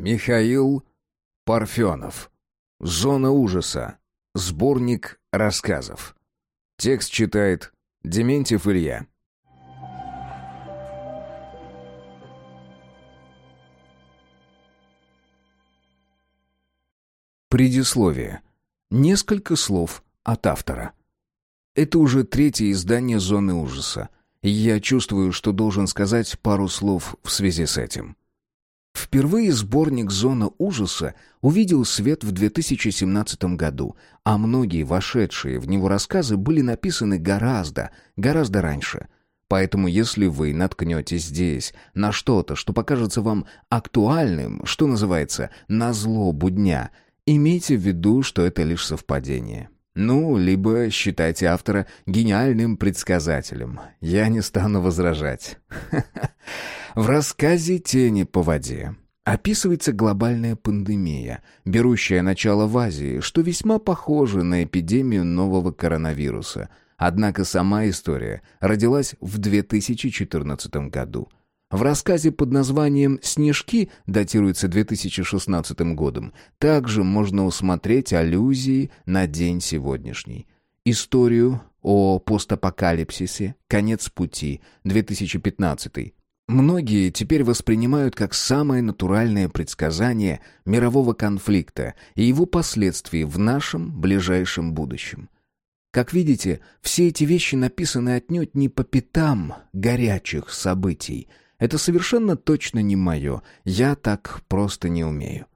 Михаил Парфенов. Зона ужаса. Сборник рассказов. Текст читает Дементьев Илья. Предисловие. Несколько слов от автора. Это уже третье издание «Зоны ужаса», и я чувствую, что должен сказать пару слов в связи с этим. Впервые сборник «Зона ужаса» увидел свет в 2017 году, а многие вошедшие в него рассказы были написаны гораздо, гораздо раньше. Поэтому если вы наткнетесь здесь на что-то, что покажется вам актуальным, что называется «на злобу дня», имейте в виду, что это лишь совпадение. Ну, либо считайте автора гениальным предсказателем. Я не стану возражать. В рассказе «Тени по воде» описывается глобальная пандемия, берущая начало в Азии, что весьма похоже на эпидемию нового коронавируса. Однако сама история родилась в 2014 году. В рассказе под названием «Снежки» датируется 2016 годом. Также можно усмотреть аллюзии на день сегодняшний. Историю о постапокалипсисе «Конец пути» 2015 Многие теперь воспринимают как самое натуральное предсказание мирового конфликта и его последствий в нашем ближайшем будущем. Как видите, все эти вещи написаны отнюдь не по пятам горячих событий. Это совершенно точно не мое, я так просто не умею.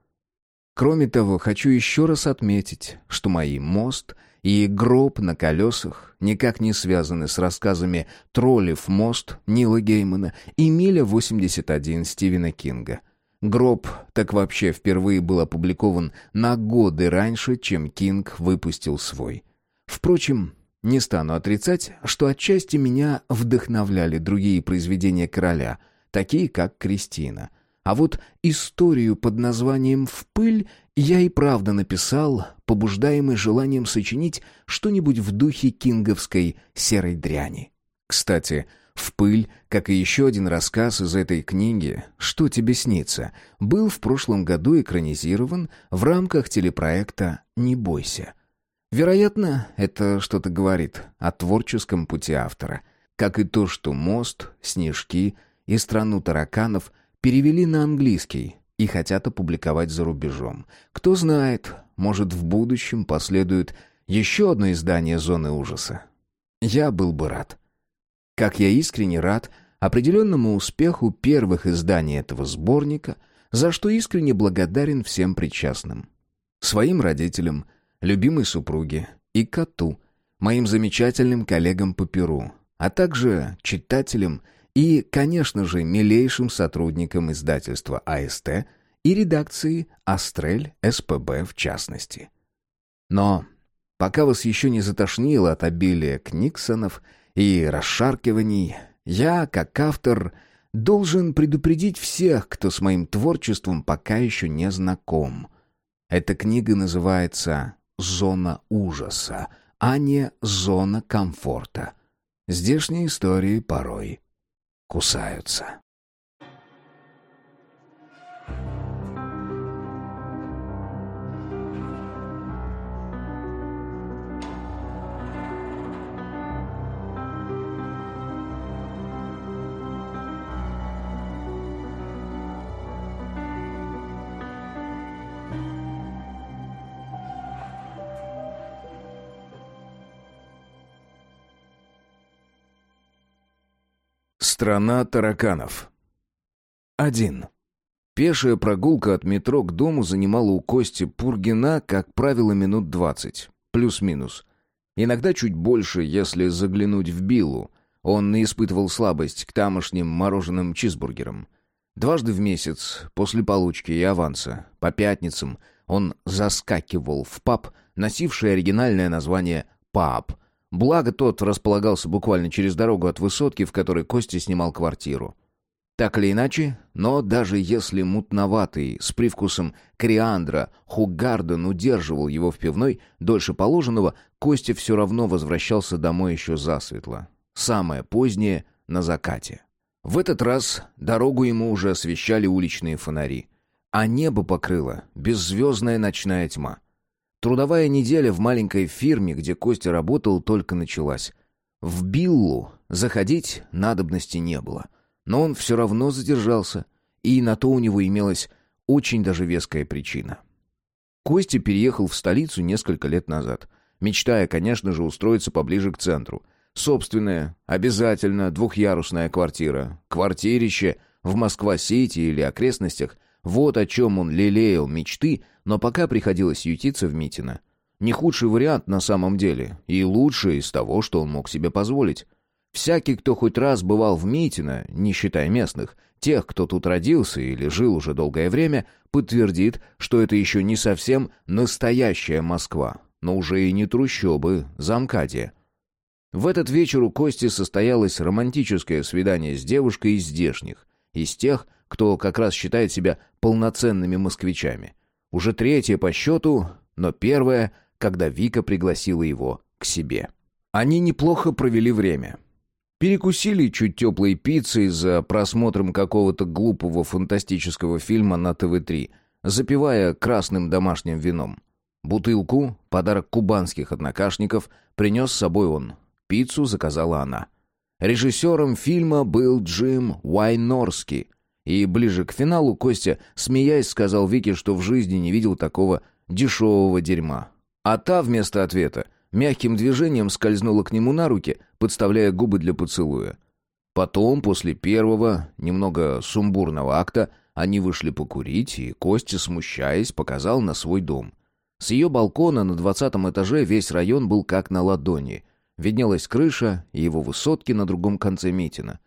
Кроме того, хочу еще раз отметить, что мои «Мост» и «Гроб на колесах» никак не связаны с рассказами «Троллев мост» Нила Геймана и «Миля-81» Стивена Кинга. «Гроб» так вообще впервые был опубликован на годы раньше, чем Кинг выпустил свой. Впрочем, не стану отрицать, что отчасти меня вдохновляли другие произведения короля, такие как «Кристина». А вот историю под названием «В пыль» я и правда написал, побуждаемый желанием сочинить что-нибудь в духе кинговской серой дряни. Кстати, «В пыль», как и еще один рассказ из этой книги «Что тебе снится», был в прошлом году экранизирован в рамках телепроекта «Не бойся». Вероятно, это что-то говорит о творческом пути автора, как и то, что «Мост», «Снежки» и «Страну тараканов» перевели на английский, и хотят опубликовать за рубежом. Кто знает, может в будущем последует еще одно издание «Зоны ужаса». Я был бы рад. Как я искренне рад определенному успеху первых изданий этого сборника, за что искренне благодарен всем причастным. Своим родителям, любимой супруге и коту, моим замечательным коллегам по Перу, а также читателям и, конечно же, милейшим сотрудникам издательства АСТ и редакции «Астрель СПБ» в частности. Но пока вас еще не затошнило от обилия книксонов и расшаркиваний, я, как автор, должен предупредить всех, кто с моим творчеством пока еще не знаком. Эта книга называется «Зона ужаса», а не «Зона комфорта». Здешние истории порой кусаются. Страна тараканов. 1. Пешая прогулка от метро к дому занимала у Кости Пургина, как правило, минут 20, плюс-минус. Иногда чуть больше, если заглянуть в Биллу. Он не испытывал слабость к тамошним мороженым чизбургерам. Дважды в месяц, после получки и аванса, по пятницам, он заскакивал в паб, носивший оригинальное название «Паб», Благо, тот располагался буквально через дорогу от высотки, в которой Костя снимал квартиру. Так или иначе, но даже если мутноватый, с привкусом кориандра, Хугарден удерживал его в пивной дольше положенного, Костя все равно возвращался домой еще засветло. Самое позднее — на закате. В этот раз дорогу ему уже освещали уличные фонари. а небо покрыла беззвездная ночная тьма. Трудовая неделя в маленькой фирме, где Костя работал, только началась. В Биллу заходить надобности не было. Но он все равно задержался, и на то у него имелась очень даже веская причина. Костя переехал в столицу несколько лет назад, мечтая, конечно же, устроиться поближе к центру. Собственная, обязательно двухъярусная квартира, квартирище в Москва-Сити или окрестностях, вот о чем он лелеял мечты, но пока приходилось ютиться в Митино. Не худший вариант на самом деле, и лучший из того, что он мог себе позволить. Всякий, кто хоть раз бывал в Митино, не считая местных, тех, кто тут родился или жил уже долгое время, подтвердит, что это еще не совсем настоящая Москва, но уже и не трущобы, замкадия. В этот вечер у Кости состоялось романтическое свидание с девушкой из здешних, из тех, кто как раз считает себя полноценными москвичами. Уже третье по счету, но первое, когда Вика пригласила его к себе. Они неплохо провели время. Перекусили чуть теплой пиццей за просмотром какого-то глупого фантастического фильма на ТВ-3, запивая красным домашним вином. Бутылку, подарок кубанских однокашников, принес с собой он. Пиццу заказала она. Режиссером фильма был Джим Уайнорский, и ближе к финалу Костя, смеясь, сказал Вике, что в жизни не видел такого дешевого дерьма. А та вместо ответа мягким движением скользнула к нему на руки, подставляя губы для поцелуя. Потом, после первого, немного сумбурного акта, они вышли покурить, и Костя, смущаясь, показал на свой дом. С ее балкона на двадцатом этаже весь район был как на ладони. Виднелась крыша и его высотки на другом конце Митина.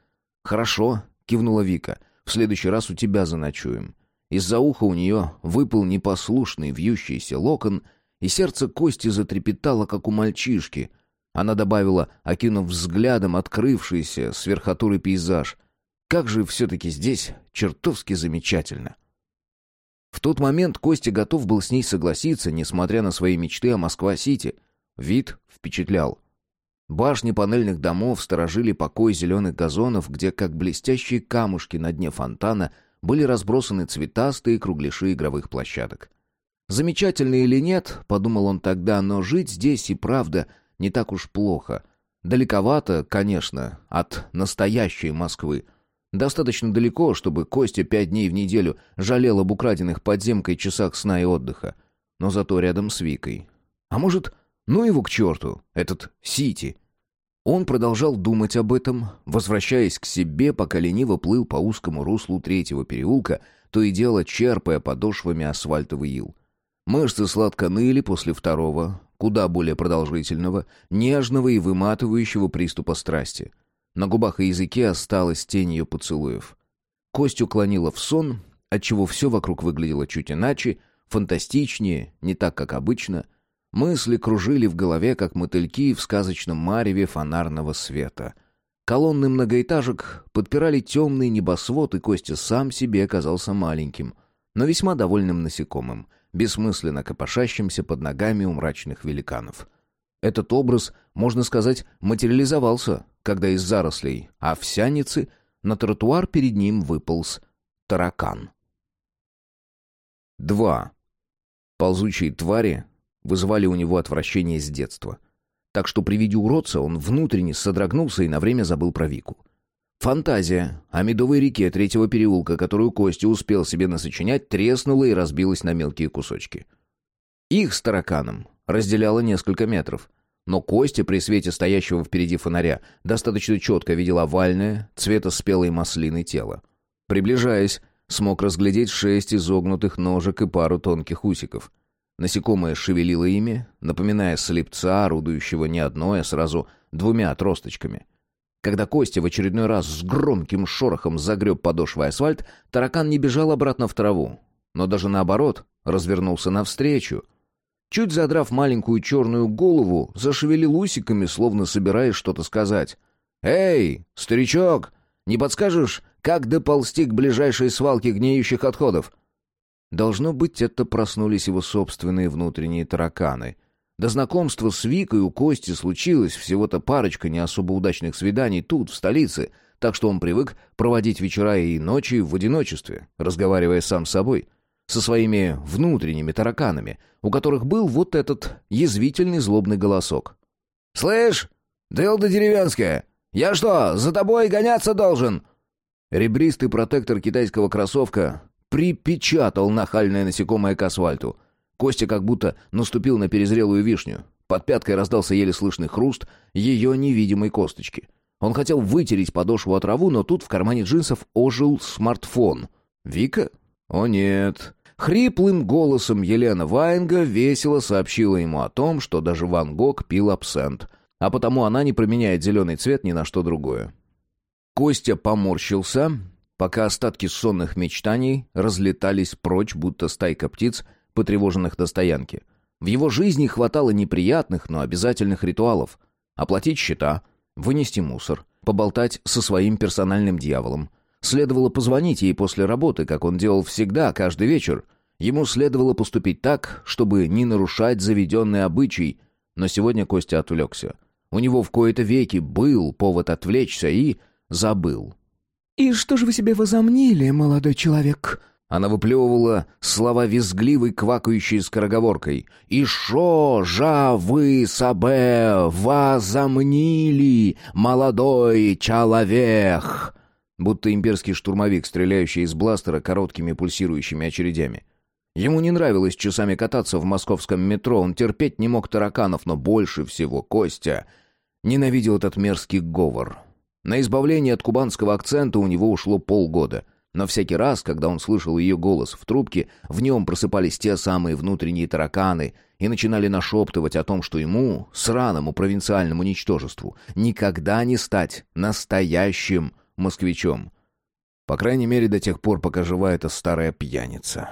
«Хорошо», — кивнула Вика, — «в следующий раз у тебя заночуем». Из-за уха у нее выпал непослушный вьющийся локон, и сердце Кости затрепетало, как у мальчишки. Она добавила, окинув взглядом открывшийся с верхотуры пейзаж. «Как же все-таки здесь чертовски замечательно!» В тот момент Костя готов был с ней согласиться, несмотря на свои мечты о Москва-Сити. Вид впечатлял. Башни панельных домов сторожили покой зеленых газонов, где, как блестящие камушки на дне фонтана, были разбросаны цветастые кругляши игровых площадок. Замечательно или нет, подумал он тогда, но жить здесь и правда не так уж плохо. Далековато, конечно, от настоящей Москвы. Достаточно далеко, чтобы Костя пять дней в неделю жалел об украденных подземкой часах сна и отдыха. Но зато рядом с Викой. А может, ну его к черту, этот Сити. Он продолжал думать об этом, возвращаясь к себе, пока лениво плыл по узкому руслу третьего переулка, то и дело черпая подошвами асфальтовый ил. Мышцы сладко ныли после второго, куда более продолжительного, нежного и выматывающего приступа страсти. На губах и языке осталась тень ее поцелуев. Кость уклонила в сон, отчего все вокруг выглядело чуть иначе, фантастичнее, не так, как обычно. Мысли кружили в голове, как мотыльки в сказочном мареве фонарного света. Колонны многоэтажек подпирали темный небосвод, и Костя сам себе оказался маленьким, но весьма довольным насекомым — бессмысленно копошащимся под ногами у мрачных великанов. Этот образ, можно сказать, материализовался, когда из зарослей овсяницы на тротуар перед ним выполз таракан. 2. Ползучие твари вызывали у него отвращение с детства. Так что при виде уродца он внутренне содрогнулся и на время забыл про Вику. Фантазия о медовой реке третьего переулка, которую Костя успел себе насочинять, треснула и разбилась на мелкие кусочки. Их с тараканом разделяло несколько метров. Но Костя при свете стоящего впереди фонаря достаточно четко видел овальное, цвета спелой маслины тело. Приближаясь, смог разглядеть шесть изогнутых ножек и пару тонких усиков. Насекомое шевелило ими, напоминая слепца, орудующего не одной, а сразу двумя отросточками — когда Костя в очередной раз с громким шорохом загреб подошвой асфальт, таракан не бежал обратно в траву, но даже наоборот, развернулся навстречу. Чуть задрав маленькую черную голову, зашевелил усиками, словно собираясь что-то сказать. «Эй, старичок, не подскажешь, как доползти к ближайшей свалке гниющих отходов?» Должно быть, это проснулись его собственные внутренние тараканы — до знакомства с Викой у Кости случилось всего-то парочка не особо удачных свиданий тут, в столице, так что он привык проводить вечера и ночи в одиночестве, разговаривая сам с собой. со своими внутренними тараканами, у которых был вот этот язвительный злобный голосок. «Слышь, дылда деревенская, я что, за тобой гоняться должен?» Ребристый протектор китайского кроссовка припечатал нахальное насекомое к асфальту. Костя как будто наступил на перезрелую вишню. Под пяткой раздался еле слышный хруст ее невидимой косточки. Он хотел вытереть подошву от траву, но тут в кармане джинсов ожил смартфон. «Вика? О нет!» Хриплым голосом Елена Ваенга весело сообщила ему о том, что даже Ван Гог пил абсент, а потому она не променяет зеленый цвет ни на что другое. Костя поморщился, пока остатки сонных мечтаний разлетались прочь, будто стайка птиц, потревоженных на стоянке. В его жизни хватало неприятных, но обязательных ритуалов. Оплатить счета, вынести мусор, поболтать со своим персональным дьяволом, Следовало позвонить ей после работы, как он делал всегда, каждый вечер. Ему следовало поступить так, чтобы не нарушать заведенный обычай. Но сегодня Костя отвлекся. У него в кои-то веки был повод отвлечься и забыл. «И что же вы себе возомнили, молодой человек?» Она выплевывала слова визгливой, квакающей скороговоркой. «И шо жа вы сабе возомнили, молодой человек?» будто имперский штурмовик, стреляющий из бластера короткими пульсирующими очередями. Ему не нравилось часами кататься в московском метро, он терпеть не мог тараканов, но больше всего Костя ненавидел этот мерзкий говор. На избавление от кубанского акцента у него ушло полгода, но всякий раз, когда он слышал ее голос в трубке, в нем просыпались те самые внутренние тараканы и начинали нашептывать о том, что ему, сраному провинциальному ничтожеству, никогда не стать настоящим москвичом. По крайней мере, до тех пор, пока жива эта старая пьяница.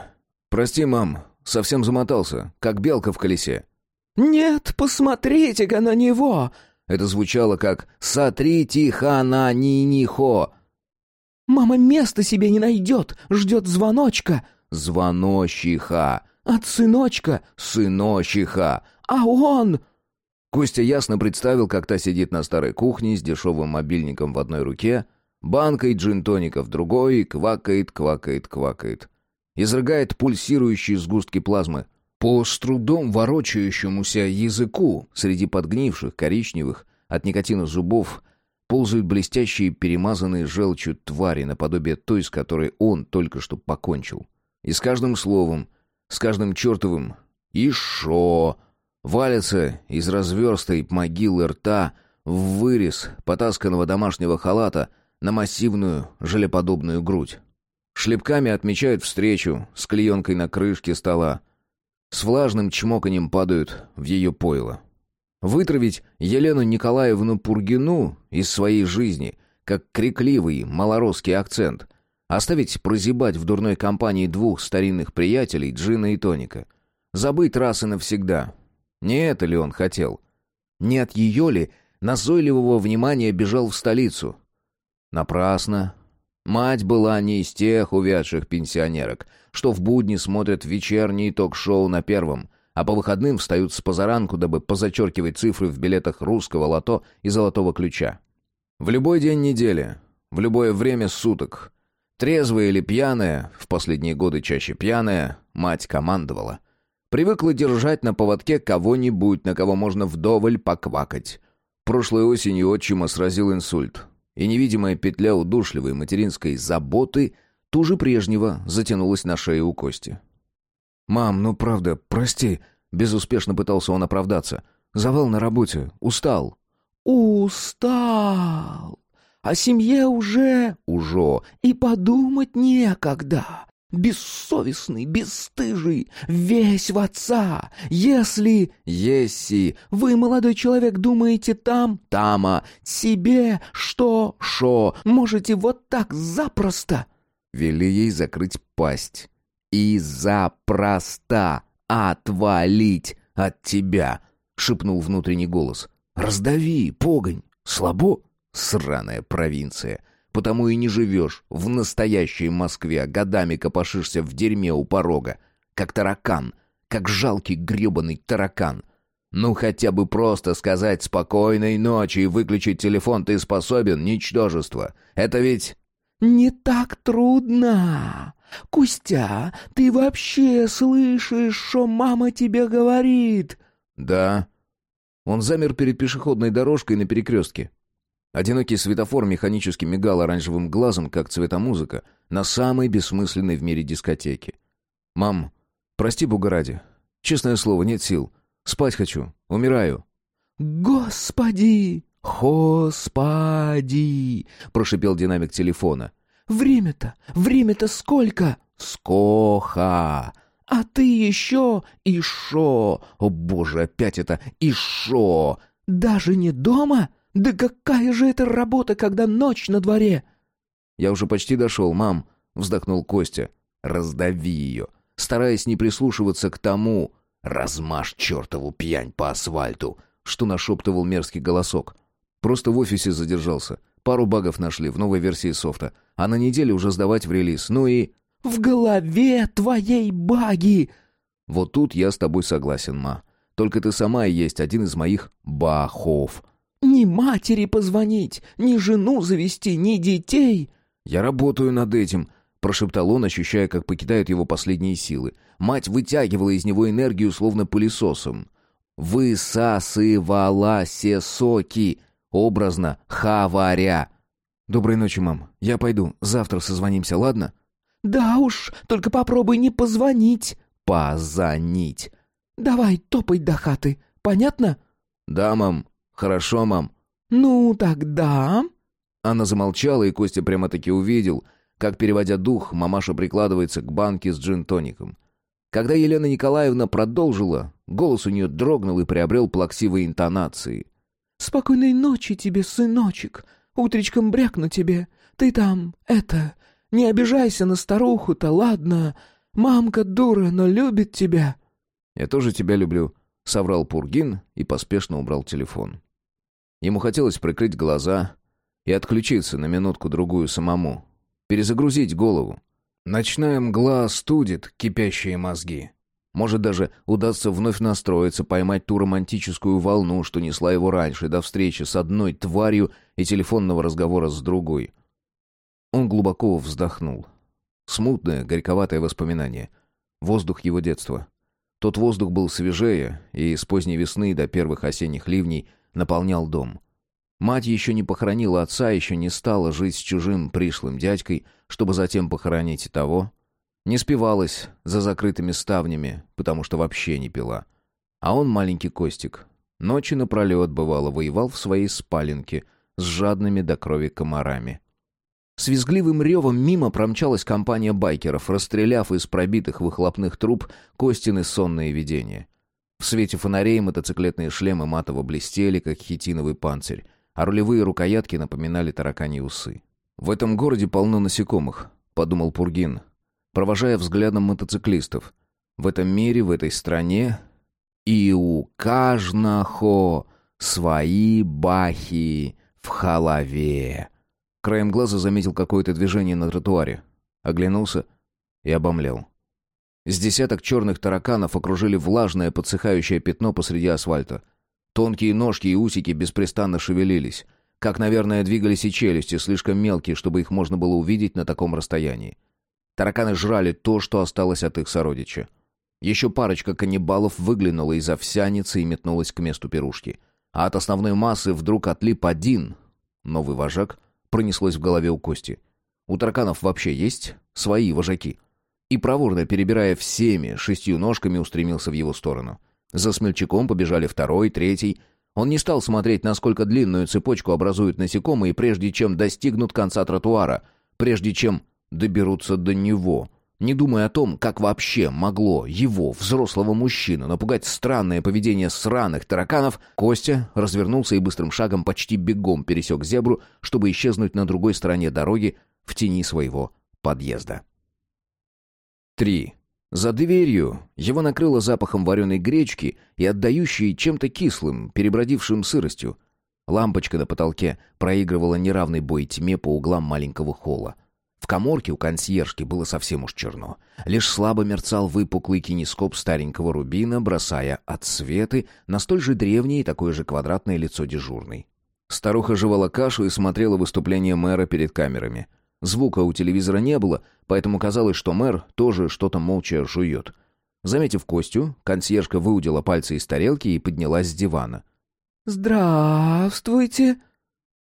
«Прости, мам, совсем замотался, как белка в колесе». «Нет, посмотрите-ка на него!» Это звучало как «Сотри тихо на ни-ни-хо». «Мама места себе не найдет, ждет звоночка». «Звонощиха». «От сыночка». «Сынощиха». «А он...» Костя ясно представил, как та сидит на старой кухне с дешевым мобильником в одной руке, Банкой джин-тоника в другой, квакает, квакает, квакает. Изрыгает пульсирующие сгустки плазмы. По с трудом ворочающемуся языку среди подгнивших, коричневых, от никотина зубов, ползают блестящие, перемазанные желчью твари, наподобие той, с которой он только что покончил. И с каждым словом, с каждым чертовым «Ишо!» валятся из разверстой могилы рта в вырез потасканного домашнего халата — на массивную, желеподобную грудь. Шлепками отмечают встречу с клеенкой на крышке стола. С влажным чмоканьем падают в ее пойло. Вытравить Елену Николаевну Пургину из своей жизни, как крикливый малоросский акцент. Оставить прозябать в дурной компании двух старинных приятелей, Джина и Тоника. Забыть раз и навсегда. Не это ли он хотел? Не от ее ли назойливого внимания бежал в столицу? Напрасно. Мать была не из тех увядших пенсионерок, что в будни смотрят вечерние ток-шоу на первом, а по выходным встают с позаранку, дабы позачеркивать цифры в билетах русского лото и золотого ключа. В любой день недели, в любое время суток, трезвая или пьяная, в последние годы чаще пьяная, мать командовала. Привыкла держать на поводке кого-нибудь, на кого можно вдоволь поквакать. Прошлой осенью отчима сразил инсульт и невидимая петля удушливой материнской заботы туже прежнего затянулась на шею у Кости. «Мам, ну правда, прости», — безуспешно пытался он оправдаться. «Завал на работе, устал». «Устал! О семье уже...» «Ужо!» «И подумать некогда!» бессовестный, бесстыжий, весь в отца. Если, если вы, молодой человек, думаете там, тама, себе, что, шо, можете вот так запросто. Вели ей закрыть пасть. И запросто отвалить от тебя, шепнул внутренний голос. Раздави, погонь, слабо, сраная провинция. Потому и не живешь в настоящей Москве, а годами копошишься в дерьме у порога. Как таракан, как жалкий гребаный таракан. Ну хотя бы просто сказать «спокойной ночи» и выключить телефон ты способен, ничтожество. Это ведь... «Не так трудно!» Кустя, ты вообще слышишь, что мама тебе говорит?» «Да». Он замер перед пешеходной дорожкой на перекрестке. Одинокий светофор механически мигал оранжевым глазом, как цветомузыка, на самой бессмысленной в мире дискотеке. «Мам, прости бога ради. Честное слово, нет сил. Спать хочу. Умираю». «Господи! Господи!» — прошипел динамик телефона. «Время-то, время-то сколько?» «Скоха!» «А ты еще и шо? О боже, опять это и шо? Даже не дома? Да какая же это работа, когда ночь на дворе?» «Я уже почти дошел, мам», — вздохнул Костя. «Раздави ее, стараясь не прислушиваться к тому, размажь чертову пьянь по асфальту», что нашептывал мерзкий голосок. Просто в офисе задержался. Пару багов нашли в новой версии софта, а на неделе уже сдавать в релиз. Ну и... «В голове твоей баги!» Вот тут я с тобой согласен, ма. Только ты сама и есть один из моих бахов. «Ни матери позвонить, ни жену завести, ни детей!» «Я работаю над этим», — прошептал он, ощущая, как покидают его последние силы. Мать вытягивала из него энергию, словно пылесосом. «Высасывала все соки», образно «хаваря». «Доброй ночи, мам. Я пойду. Завтра созвонимся, ладно?» «Да уж, только попробуй не позвонить». «Позвонить». «Давай, топай до хаты. Понятно?» «Да, мам. Хорошо, мам». «Ну, тогда...» Она замолчала, и Костя прямо-таки увидел, как, переводя дух, мамаша прикладывается к банке с джин-тоником. Когда Елена Николаевна продолжила, голос у нее дрогнул и приобрел плаксивые интонации. «Спокойной ночи тебе, сыночек. Утречком брякну тебе. Ты там, это, не обижайся на старуху-то, ладно? Мамка дура, но любит тебя». «Я тоже тебя люблю», — соврал Пургин и поспешно убрал телефон. Ему хотелось прикрыть глаза и отключиться на минутку-другую самому, перезагрузить голову. Ночная мгла студит кипящие мозги. Может, даже удастся вновь настроиться, поймать ту романтическую волну, что несла его раньше, до встречи с одной тварью и телефонного разговора с другой — он глубоко вздохнул. Смутное, горьковатое воспоминание. Воздух его детства. Тот воздух был свежее, и с поздней весны до первых осенних ливней наполнял дом. Мать еще не похоронила отца, еще не стала жить с чужим пришлым дядькой, чтобы затем похоронить и того. Не спивалась за закрытыми ставнями, потому что вообще не пила. А он маленький Костик. Ночи напролет, бывало, воевал в своей спаленке с жадными до крови комарами. С визгливым ревом мимо промчалась компания байкеров, расстреляв из пробитых выхлопных труб Костины сонные видения. В свете фонарей мотоциклетные шлемы матово блестели, как хитиновый панцирь, а рулевые рукоятки напоминали тараканьи усы. «В этом городе полно насекомых», — подумал Пургин, провожая взглядом мотоциклистов. «В этом мире, в этой стране и у каждого свои бахи в халаве». Краем глаза заметил какое-то движение на тротуаре. Оглянулся и обомлел. С десяток черных тараканов окружили влажное подсыхающее пятно посреди асфальта. Тонкие ножки и усики беспрестанно шевелились. Как, наверное, двигались и челюсти, слишком мелкие, чтобы их можно было увидеть на таком расстоянии. Тараканы жрали то, что осталось от их сородича. Еще парочка каннибалов выглянула из овсяницы и метнулась к месту пирушки. А от основной массы вдруг отлип один, новый вожак, пронеслось в голове у Кости. У тараканов вообще есть свои вожаки. И проворно, перебирая всеми шестью ножками, устремился в его сторону. За смельчаком побежали второй, третий. Он не стал смотреть, насколько длинную цепочку образуют насекомые, прежде чем достигнут конца тротуара, прежде чем доберутся до него не думая о том, как вообще могло его, взрослого мужчину, напугать странное поведение сраных тараканов, Костя развернулся и быстрым шагом почти бегом пересек зебру, чтобы исчезнуть на другой стороне дороги в тени своего подъезда. 3. За дверью его накрыло запахом вареной гречки и отдающей чем-то кислым, перебродившим сыростью. Лампочка на потолке проигрывала неравный бой тьме по углам маленького холла. В коморке у консьержки было совсем уж черно. Лишь слабо мерцал выпуклый кинескоп старенького рубина, бросая отсветы на столь же древнее и такое же квадратное лицо дежурной. Старуха жевала кашу и смотрела выступление мэра перед камерами. Звука у телевизора не было, поэтому казалось, что мэр тоже что-то молча жует. Заметив Костю, консьержка выудила пальцы из тарелки и поднялась с дивана. «Здравствуйте!»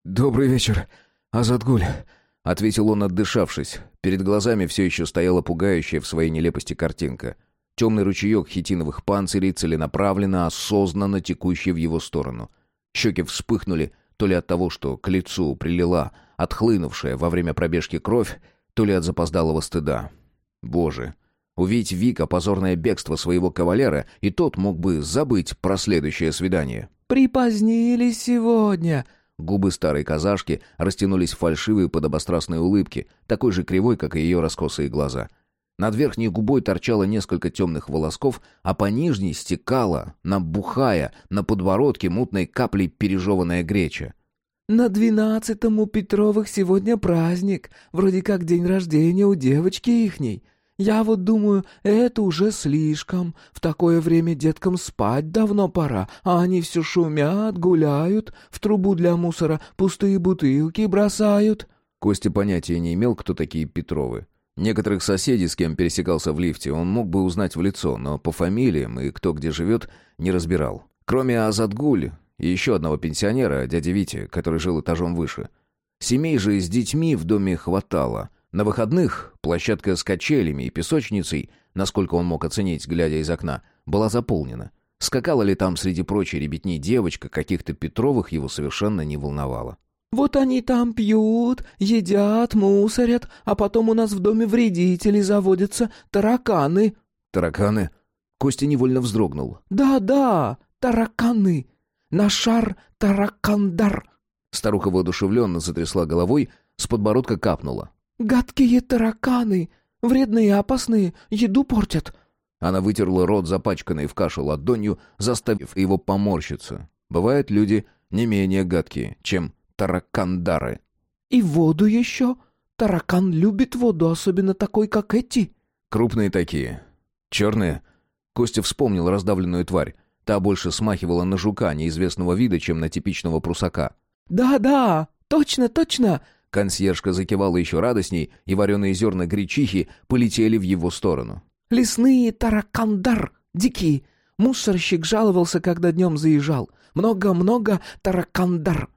«Добрый вечер, Азатгуль», — ответил он, отдышавшись. Перед глазами все еще стояла пугающая в своей нелепости картинка. Темный ручеек хитиновых панцирей целенаправленно, осознанно текущий в его сторону. Щеки вспыхнули, то ли от того, что к лицу прилила отхлынувшая во время пробежки кровь, то ли от запоздалого стыда. Боже, увидеть Вика позорное бегство своего кавалера, и тот мог бы забыть про следующее свидание. «Припозднились сегодня!» Губы старой казашки растянулись в фальшивые подобострастные улыбки, такой же кривой, как и ее раскосые глаза. Над верхней губой торчало несколько темных волосков, а по нижней стекала, набухая, на подбородке мутной каплей пережеванная греча. «На двенадцатом у Петровых сегодня праздник, вроде как день рождения у девочки ихней. Я вот думаю, это уже слишком. В такое время деткам спать давно пора, а они все шумят, гуляют, в трубу для мусора пустые бутылки бросают». Костя понятия не имел, кто такие Петровы. Некоторых соседей, с кем пересекался в лифте, он мог бы узнать в лицо, но по фамилиям и кто где живет, не разбирал. Кроме Азадгуль и еще одного пенсионера, дяди Вити, который жил этажом выше. Семей же с детьми в доме хватало. На выходных площадка с качелями и песочницей, насколько он мог оценить, глядя из окна, была заполнена. Скакала ли там среди прочей ребятни девочка, каких-то Петровых его совершенно не волновало. Вот они там пьют, едят, мусорят, а потом у нас в доме вредители заводятся, тараканы». «Тараканы?» Костя невольно вздрогнул. «Да-да, тараканы. На шар таракандар». Старуха воодушевленно затрясла головой, с подбородка капнула. «Гадкие тараканы, вредные и опасные, еду портят». Она вытерла рот, запачканный в кашу ладонью, заставив его поморщиться. Бывают люди не менее гадкие, чем таракандары. «И воду еще. Таракан любит воду, особенно такой, как эти». «Крупные такие. Черные». Костя вспомнил раздавленную тварь. Та больше смахивала на жука неизвестного вида, чем на типичного прусака. «Да-да, точно, точно!» Консьержка закивала еще радостней, и вареные зерна гречихи полетели в его сторону. «Лесные таракандар, дикие. Мусорщик жаловался, когда днем заезжал. Много-много таракандар.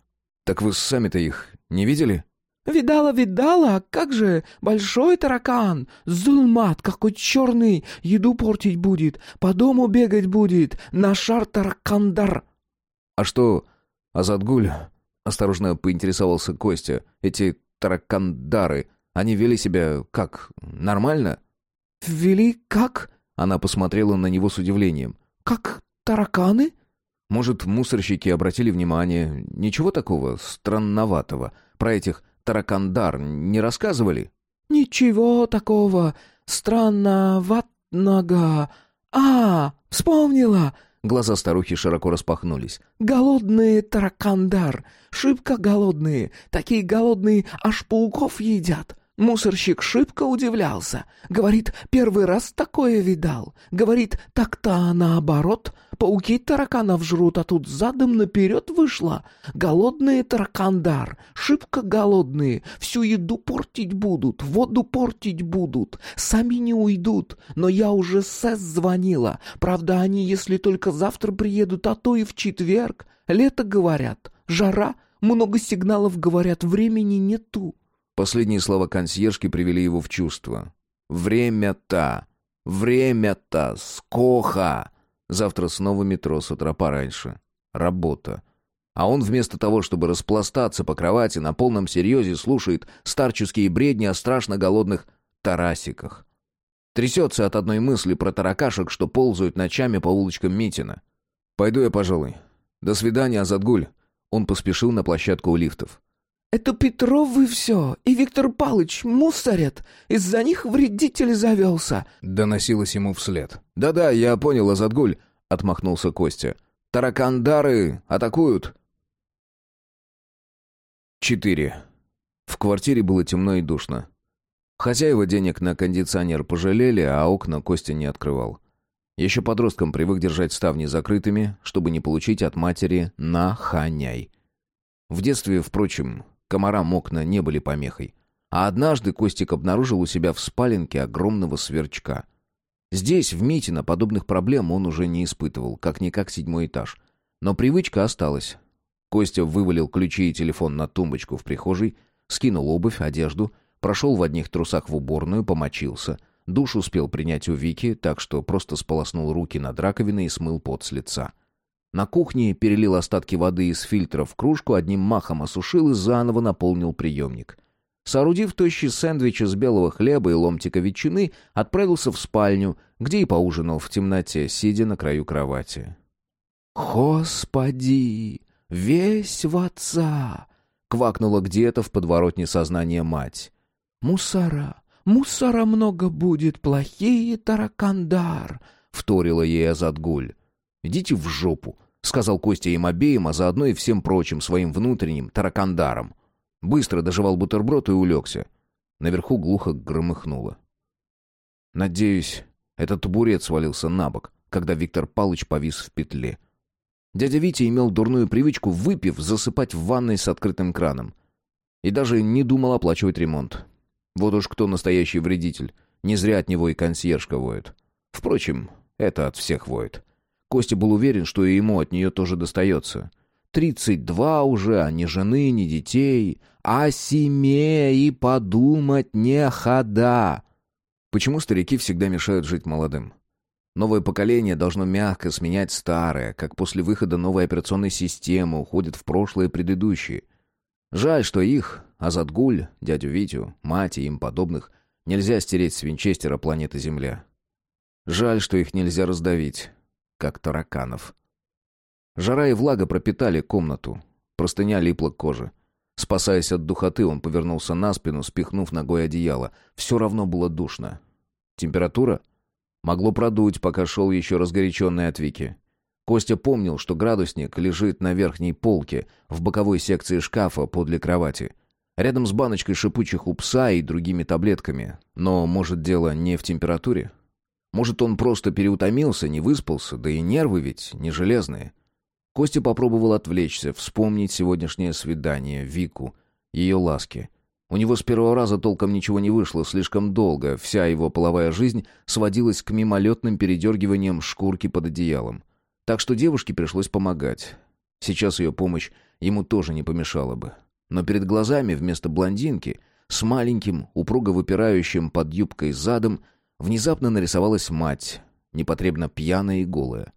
«Так вы сами-то их не видели?» «Видала, видала, как же, большой таракан, зулмат какой черный, еду портить будет, по дому бегать будет, на шар таракандар». «А что, Азадгуль?» — осторожно поинтересовался Костя. «Эти таракандары, они вели себя как, нормально?» «Вели как?» — она посмотрела на него с удивлением. «Как тараканы?» Может, мусорщики обратили внимание. Ничего такого странноватого. Про этих таракандар не рассказывали? «Ничего такого странноватного. А, вспомнила!» Глаза старухи широко распахнулись. «Голодные таракандар. Шибко голодные. Такие голодные, аж пауков едят. Мусорщик шибко удивлялся. Говорит, первый раз такое видал. Говорит, так-то наоборот. Пауки тараканов жрут, а тут задом наперед вышла. Голодные таракандар, шибко голодные. Всю еду портить будут, воду портить будут. Сами не уйдут. Но я уже СЭС звонила. Правда, они, если только завтра приедут, а то и в четверг. Лето, говорят. Жара. Много сигналов, говорят, времени нету. Последние слова консьержки привели его в чувство. «Время-то! Время-то! Скоха!» Завтра снова метро с утра пораньше. Работа. А он вместо того, чтобы распластаться по кровати, на полном серьезе слушает старческие бредни о страшно голодных тарасиках. Трясется от одной мысли про таракашек, что ползают ночами по улочкам Митина. «Пойду я, пожалуй. До свидания, Азадгуль». Он поспешил на площадку у лифтов. «Это Петровы все, и Виктор Палыч мусорят. Из-за них вредитель завелся», — доносилось ему вслед. «Да-да, я понял, Азадгуль», — отмахнулся Костя. «Таракандары атакуют». Четыре. В квартире было темно и душно. Хозяева денег на кондиционер пожалели, а окна Костя не открывал. Еще подростком привык держать ставни закрытыми, чтобы не получить от матери «наханяй». В детстве, впрочем, Комарам окна не были помехой. А однажды Костик обнаружил у себя в спаленке огромного сверчка. Здесь, в Митино, подобных проблем он уже не испытывал, как-никак седьмой этаж. Но привычка осталась. Костя вывалил ключи и телефон на тумбочку в прихожей, скинул обувь, одежду, прошел в одних трусах в уборную, помочился. Душ успел принять у Вики, так что просто сполоснул руки над раковиной и смыл пот с лица. На кухне перелил остатки воды из фильтра в кружку, одним махом осушил и заново наполнил приемник. Соорудив тощий сэндвич из белого хлеба и ломтика ветчины, отправился в спальню, где и поужинал в темноте, сидя на краю кровати. «Господи, весь в отца!» — квакнула где-то в подворотне сознания мать. «Мусора, мусора много будет, плохие таракандар!» — вторила ей Азадгуль. «Идите в жопу!» — сказал Костя им обеим, а заодно и всем прочим своим внутренним таракандарам. Быстро доживал бутерброд и улегся. Наверху глухо громыхнуло. Надеюсь, этот табурет свалился на бок, когда Виктор Палыч повис в петле. Дядя Витя имел дурную привычку, выпив, засыпать в ванной с открытым краном. И даже не думал оплачивать ремонт. Вот уж кто настоящий вредитель. Не зря от него и консьержка воет. Впрочем, это от всех воет. Костя был уверен, что и ему от нее тоже достается. Тридцать два уже, а ни жены, ни детей. О семье и подумать не хода. Почему старики всегда мешают жить молодым? Новое поколение должно мягко сменять старое, как после выхода новой операционной системы уходит в прошлое предыдущие. Жаль, что их, Азадгуль, дядю Витю, мать и им подобных, нельзя стереть с Винчестера планеты Земля. Жаль, что их нельзя раздавить, как тараканов. Жара и влага пропитали комнату. Простыня липла к коже. Спасаясь от духоты, он повернулся на спину, спихнув ногой одеяло. Все равно было душно. Температура? Могло продуть, пока шел еще разгоряченный от Вики. Костя помнил, что градусник лежит на верхней полке, в боковой секции шкафа подле кровати. Рядом с баночкой шипучих упса и другими таблетками. Но, может, дело не в температуре? Может, он просто переутомился, не выспался, да и нервы ведь не железные. Костя попробовал отвлечься, вспомнить сегодняшнее свидание, Вику, ее ласки. У него с первого раза толком ничего не вышло, слишком долго, вся его половая жизнь сводилась к мимолетным передергиваниям шкурки под одеялом. Так что девушке пришлось помогать. Сейчас ее помощь ему тоже не помешала бы. Но перед глазами вместо блондинки с маленьким, упруго выпирающим под юбкой задом внезапно нарисовалась мать, непотребно пьяная и голая.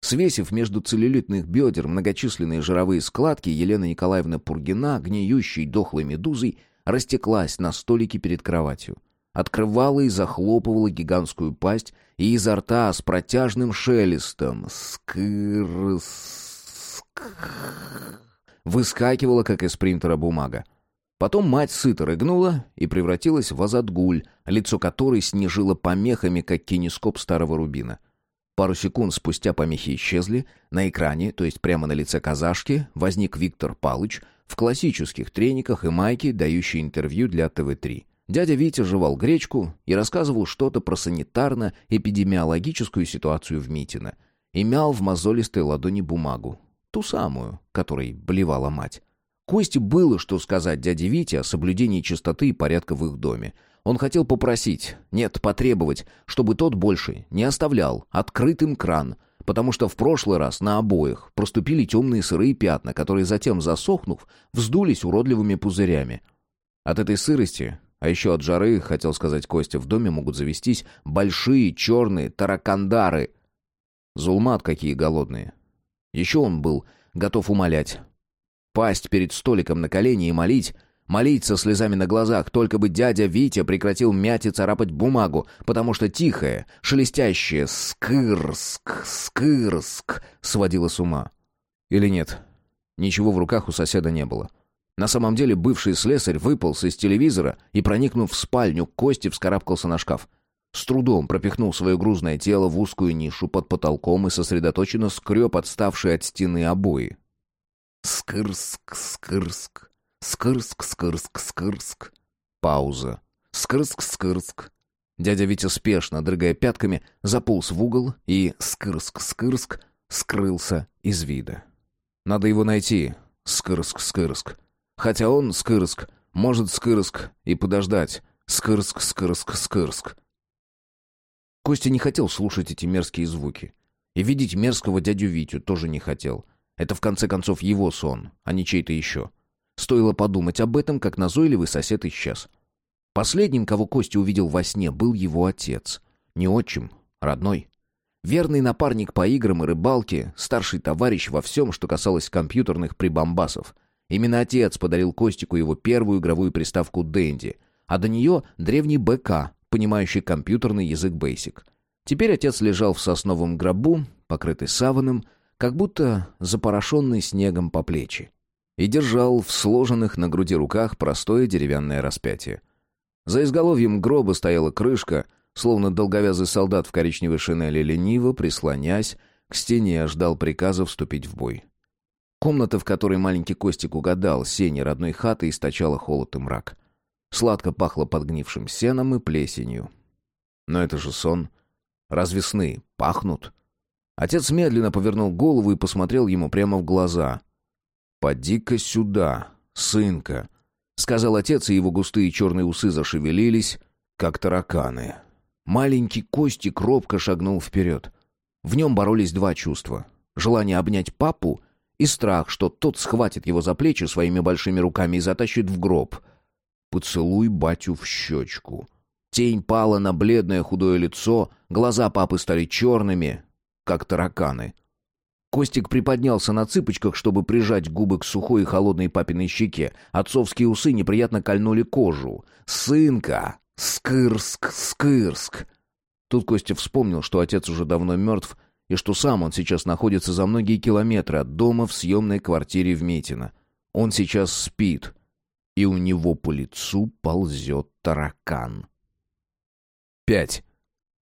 Свесив между целлюлитных бедер многочисленные жировые складки, Елена Николаевна Пургина, гниющей дохлой медузой, растеклась на столике перед кроватью. Открывала и захлопывала гигантскую пасть, и изо рта с протяжным шелестом скр выскакивала, как из принтера, бумага. Потом мать сыто рыгнула и превратилась в азадгуль, лицо которой снежило помехами, как кинескоп старого рубина. Пару секунд спустя помехи исчезли. На экране, то есть прямо на лице казашки, возник Виктор Палыч в классических трениках и майке, дающий интервью для ТВ-3. Дядя Витя жевал гречку и рассказывал что-то про санитарно-эпидемиологическую ситуацию в Митино. И мял в мозолистой ладони бумагу. Ту самую, которой блевала мать. Косте было что сказать дяде Вите о соблюдении чистоты и порядка в их доме. Он хотел попросить, нет, потребовать, чтобы тот больше не оставлял открытым кран, потому что в прошлый раз на обоих проступили темные сырые пятна, которые затем, засохнув, вздулись уродливыми пузырями. От этой сырости, а еще от жары, хотел сказать Костя, в доме могут завестись большие черные таракандары. Зулмат какие голодные. Еще он был готов умолять. Пасть перед столиком на колени и молить — Молить со слезами на глазах, только бы дядя Витя прекратил мять и царапать бумагу, потому что тихое, шелестящее «скырск, скырск» сводило с ума. Или нет? Ничего в руках у соседа не было. На самом деле бывший слесарь выполз из телевизора и, проникнув в спальню, Кости вскарабкался на шкаф. С трудом пропихнул свое грузное тело в узкую нишу под потолком и сосредоточенно скреб отставшие от стены обои. Скырск, скырск. Скырск, скырск, скырск. Пауза. Скырск, скырск. Дядя Витя спешно, дрыгая пятками, заполз в угол и скырск, скырск скрылся из вида. Надо его найти. Скырск, скырск. Хотя он, скырск, Может, Скырск и подождать. Скырск, Скырск, Скырск. Костя не хотел слушать эти мерзкие звуки. И видеть мерзкого дядю Витю тоже не хотел. Это, в конце концов, его сон, а не чей-то еще. Стоило подумать об этом, как назойливый сосед исчез. Последним, кого Костя увидел во сне, был его отец. Не отчим, родной. Верный напарник по играм и рыбалке, старший товарищ во всем, что касалось компьютерных прибамбасов. Именно отец подарил Костику его первую игровую приставку «Дэнди», а до нее древний БК, понимающий компьютерный язык Basic. Теперь отец лежал в сосновом гробу, покрытый саваном, как будто запорошенный снегом по плечи, и держал в сложенных на груди руках простое деревянное распятие. За изголовьем гроба стояла крышка, словно долговязый солдат в коричневой шинели лениво, прислонясь, к стене ждал приказа вступить в бой. Комната, в которой маленький Костик угадал сени родной хаты, источала холод и мрак. Сладко пахло подгнившим сеном и плесенью. Но это же сон. Разве сны пахнут? Отец медленно повернул голову и посмотрел ему прямо в глаза. «Поди-ка сюда, сынка», — сказал отец, и его густые черные усы зашевелились, как тараканы. Маленький Костик робко шагнул вперед. В нем боролись два чувства. Желание обнять папу и страх, что тот схватит его за плечи своими большими руками и затащит в гроб — Поцелуй батю в щечку. Тень пала на бледное худое лицо, глаза папы стали черными, как тараканы. Костик приподнялся на цыпочках, чтобы прижать губы к сухой и холодной папиной щеке. Отцовские усы неприятно кольнули кожу. «Сынка! Скырск! Скырск!» Тут Костя вспомнил, что отец уже давно мертв, и что сам он сейчас находится за многие километры от дома в съемной квартире в Митино. Он сейчас спит и у него по лицу ползет таракан. Пять.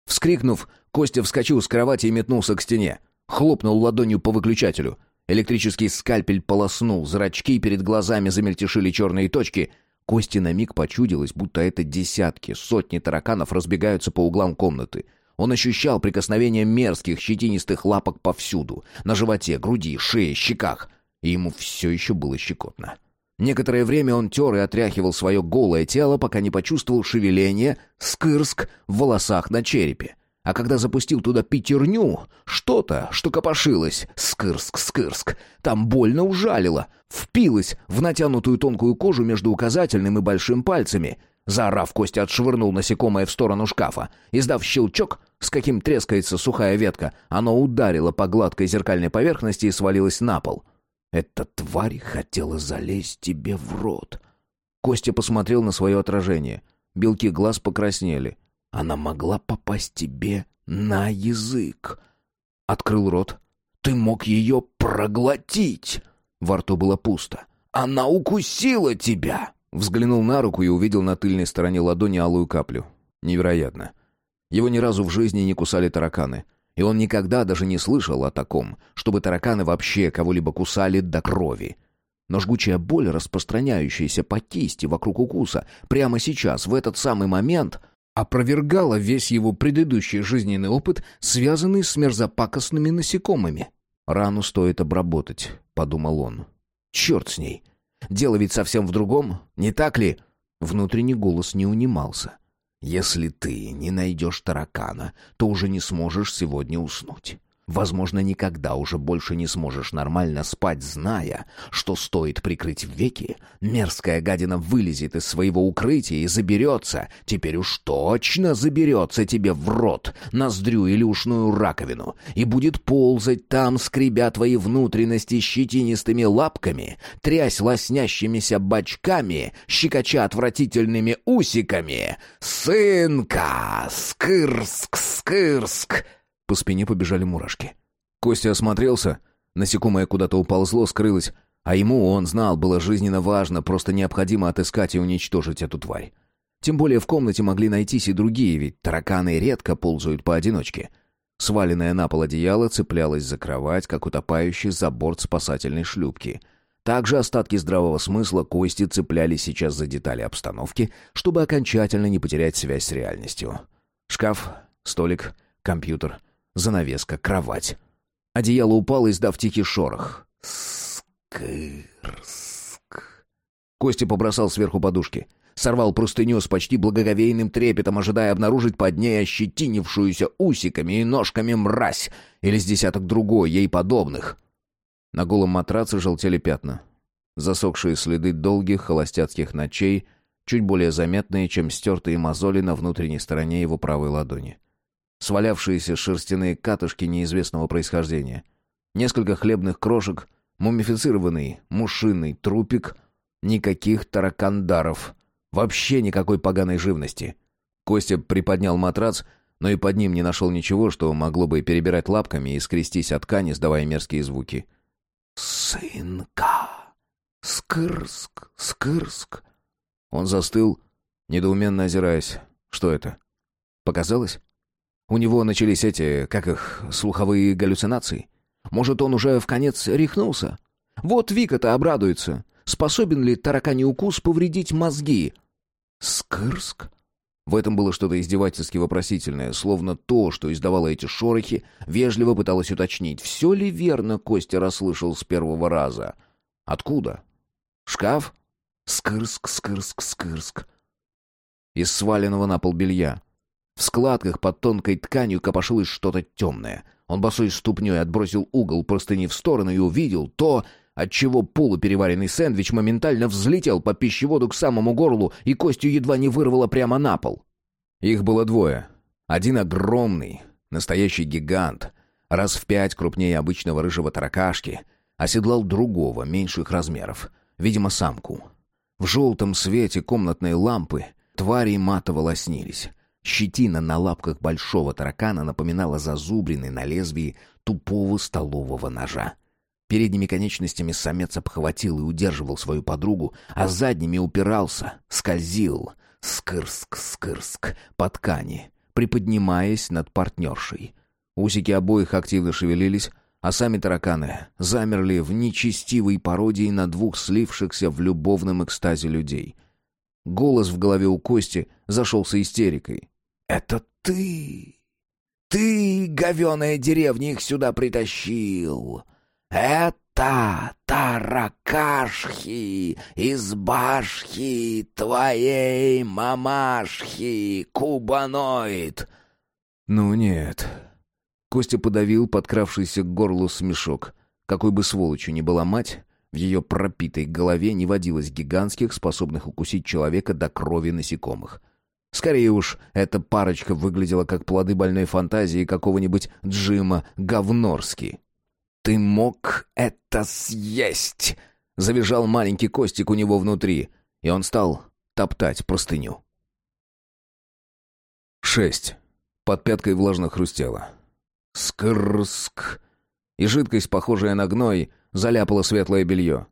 Вскрикнув, Костя вскочил с кровати и метнулся к стене. Хлопнул ладонью по выключателю. Электрический скальпель полоснул, зрачки перед глазами замельтешили черные точки. Косте на миг почудилось, будто это десятки, сотни тараканов разбегаются по углам комнаты. Он ощущал прикосновение мерзких щетинистых лапок повсюду. На животе, груди, шее, щеках. И ему все еще было щекотно. Некоторое время он тер и отряхивал свое голое тело, пока не почувствовал шевеление, скырск в волосах на черепе. А когда запустил туда пятерню, что-то, что копошилось, скырск-скырск, там больно ужалило, впилось в натянутую тонкую кожу между указательным и большим пальцами. Заорав, Костя отшвырнул насекомое в сторону шкафа. Издав щелчок, с каким трескается сухая ветка, оно ударило по гладкой зеркальной поверхности и свалилось на пол — эта тварь хотела залезть тебе в рот. Костя посмотрел на свое отражение. Белки глаз покраснели. Она могла попасть тебе на язык. Открыл рот. Ты мог ее проглотить. Во рту было пусто. Она укусила тебя. Взглянул на руку и увидел на тыльной стороне ладони алую каплю. Невероятно. Его ни разу в жизни не кусали тараканы. И он никогда даже не слышал о таком, чтобы тараканы вообще кого-либо кусали до крови. Но жгучая боль, распространяющаяся по кисти вокруг укуса, прямо сейчас, в этот самый момент, опровергала весь его предыдущий жизненный опыт, связанный с мерзопакостными насекомыми. «Рану стоит обработать», — подумал он. «Черт с ней! Дело ведь совсем в другом, не так ли?» Внутренний голос не унимался. Если ты не найдешь таракана, то уже не сможешь сегодня уснуть. Возможно, никогда уже больше не сможешь нормально спать, зная, что стоит прикрыть веки, мерзкая гадина вылезет из своего укрытия и заберется, теперь уж точно заберется тебе в рот, ноздрю или ушную раковину, и будет ползать там, скребя твои внутренности щетинистыми лапками, трясь лоснящимися бочками, щекоча отвратительными усиками. «Сынка! Скырск! Скырск!» По спине побежали мурашки. Костя осмотрелся. Насекомое куда-то уползло, скрылось. А ему, он знал, было жизненно важно, просто необходимо отыскать и уничтожить эту тварь. Тем более в комнате могли найтись и другие, ведь тараканы редко ползают поодиночке. Сваленное на пол одеяло цеплялось за кровать, как утопающий за борт спасательной шлюпки. Также остатки здравого смысла кости цеплялись сейчас за детали обстановки, чтобы окончательно не потерять связь с реальностью. Шкаф, столик, компьютер — занавеска, кровать. Одеяло упало, издав тихий шорох. Скырск. Костя побросал сверху подушки. Сорвал простыню с почти благоговейным трепетом, ожидая обнаружить под ней ощетинившуюся усиками и ножками мразь или с десяток другой, ей подобных. На голом матраце желтели пятна. Засохшие следы долгих холостяцких ночей, чуть более заметные, чем стертые мозоли на внутренней стороне его правой ладони. Свалявшиеся шерстяные катышки неизвестного происхождения. Несколько хлебных крошек, мумифицированный мушиный трупик, никаких таракандаров, вообще никакой поганой живности. Костя приподнял матрац, но и под ним не нашел ничего, что могло бы перебирать лапками и скрестись от ткани, сдавая мерзкие звуки. «Сынка! Скырск, скырск!» Он застыл, недоуменно озираясь. Что это? Показалось? У него начались эти, как их, слуховые галлюцинации? Может, он уже в конец рехнулся? Вот Вика-то обрадуется. Способен ли тараканий укус повредить мозги? Скырск? В этом было что-то издевательски вопросительное, словно то, что издавало эти шорохи, вежливо пыталось уточнить, все ли верно Костя расслышал с первого раза. Откуда? Шкаф? Скырск, скырск, скырск. Из сваленного на пол белья. В складках под тонкой тканью копошилось что-то темное. Он босой ступней отбросил угол простыни в сторону и увидел то, отчего полупереваренный сэндвич моментально взлетел по пищеводу к самому горлу и костью едва не вырвало прямо на пол. Их было двое. Один огромный, настоящий гигант, раз в пять крупнее обычного рыжего таракашки, оседлал другого, меньших размеров, видимо, самку. В желтом свете комнатной лампы твари матово лоснились. Щетина на лапках большого таракана напоминала зазубрины на лезвии тупого столового ножа. Передними конечностями самец обхватил и удерживал свою подругу, а задними упирался, скользил, скырск-скырск, по ткани, приподнимаясь над партнершей. Усики обоих активно шевелились, а сами тараканы замерли в нечестивой пародии на двух слившихся в любовном экстазе людей. Голос в голове у Кости зашелся истерикой. «Это ты! Ты, говеная деревня, их сюда притащил! «Это таракашхи из башхи твоей мамашхи, кубаноид!» «Ну нет». Костя подавил подкравшийся к горлу смешок. Какой бы сволочью ни была мать, в ее пропитой голове не водилось гигантских, способных укусить человека до крови насекомых. Скорее уж, эта парочка выглядела как плоды больной фантазии какого-нибудь Джима Говнорски. «Ты мог это съесть!» — завизжал маленький Костик у него внутри, и он стал топтать простыню. Шесть. Под пяткой влажно хрустело. Скрск. И жидкость, похожая на гной, заляпала светлое белье.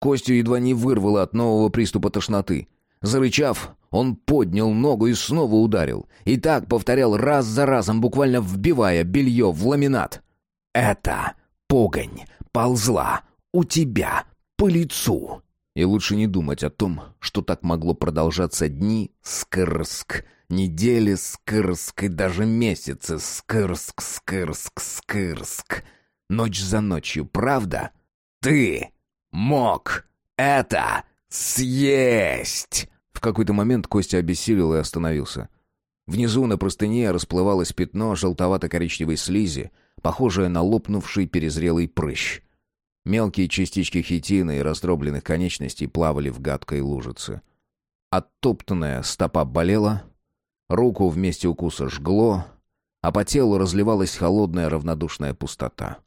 Костю едва не вырвало от нового приступа тошноты. Зарычав, он поднял ногу и снова ударил. И так повторял раз за разом, буквально вбивая белье в ламинат. «Это погонь ползла у тебя по лицу. И лучше не думать о том, что так могло продолжаться дни скрск, недели скрск и даже месяцы скрск, скрск, скрск. Ночь за ночью, правда? Ты мог это съесть. В какой-то момент Костя обессилел и остановился. Внизу на простыне расплывалось пятно желтовато-коричневой слизи, похожее на лопнувший перезрелый прыщ. Мелкие частички хитина и раздробленных конечностей плавали в гадкой лужице. Оттоптанная стопа болела, руку вместе укуса жгло, а по телу разливалась холодная равнодушная пустота.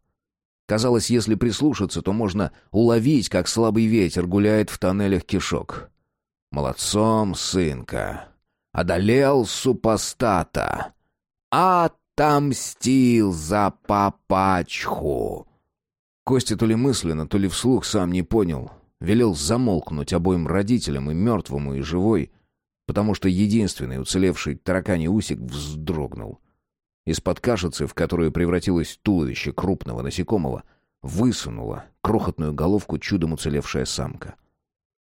Казалось, если прислушаться, то можно уловить, как слабый ветер гуляет в тоннелях кишок. «Молодцом, сынка! Одолел супостата! Отомстил за папачху!» Костя то ли мысленно, то ли вслух сам не понял. Велел замолкнуть обоим родителям, и мертвому, и живой, потому что единственный уцелевший тараканий усик вздрогнул. Из-под кашицы, в которую превратилось туловище крупного насекомого, высунула крохотную головку чудом уцелевшая самка.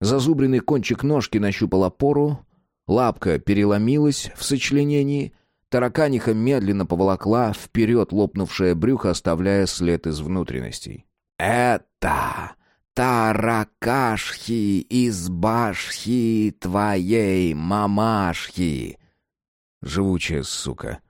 Зазубренный кончик ножки нащупал опору, лапка переломилась в сочленении — Тараканиха медленно поволокла вперед лопнувшее брюхо, оставляя след из внутренностей. «Это таракашхи из башхи твоей мамашхи. Живучая сука.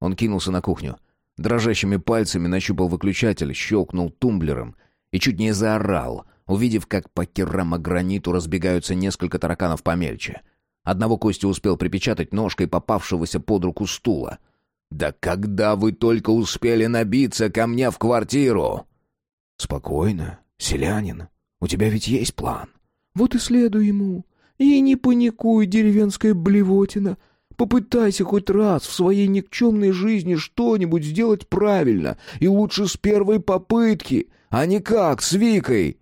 Он кинулся на кухню. Дрожащими пальцами нащупал выключатель, щелкнул тумблером и чуть не заорал, увидев, как по керамограниту разбегаются несколько тараканов помельче. Одного Костя успел припечатать ножкой попавшегося под руку стула. «Да когда вы только успели набиться ко мне в квартиру?» «Спокойно, селянин. У тебя ведь есть план». «Вот и следуй ему. И не паникуй, деревенская блевотина. Попытайся хоть раз в своей никчемной жизни что-нибудь сделать правильно, и лучше с первой попытки, а не как с Викой».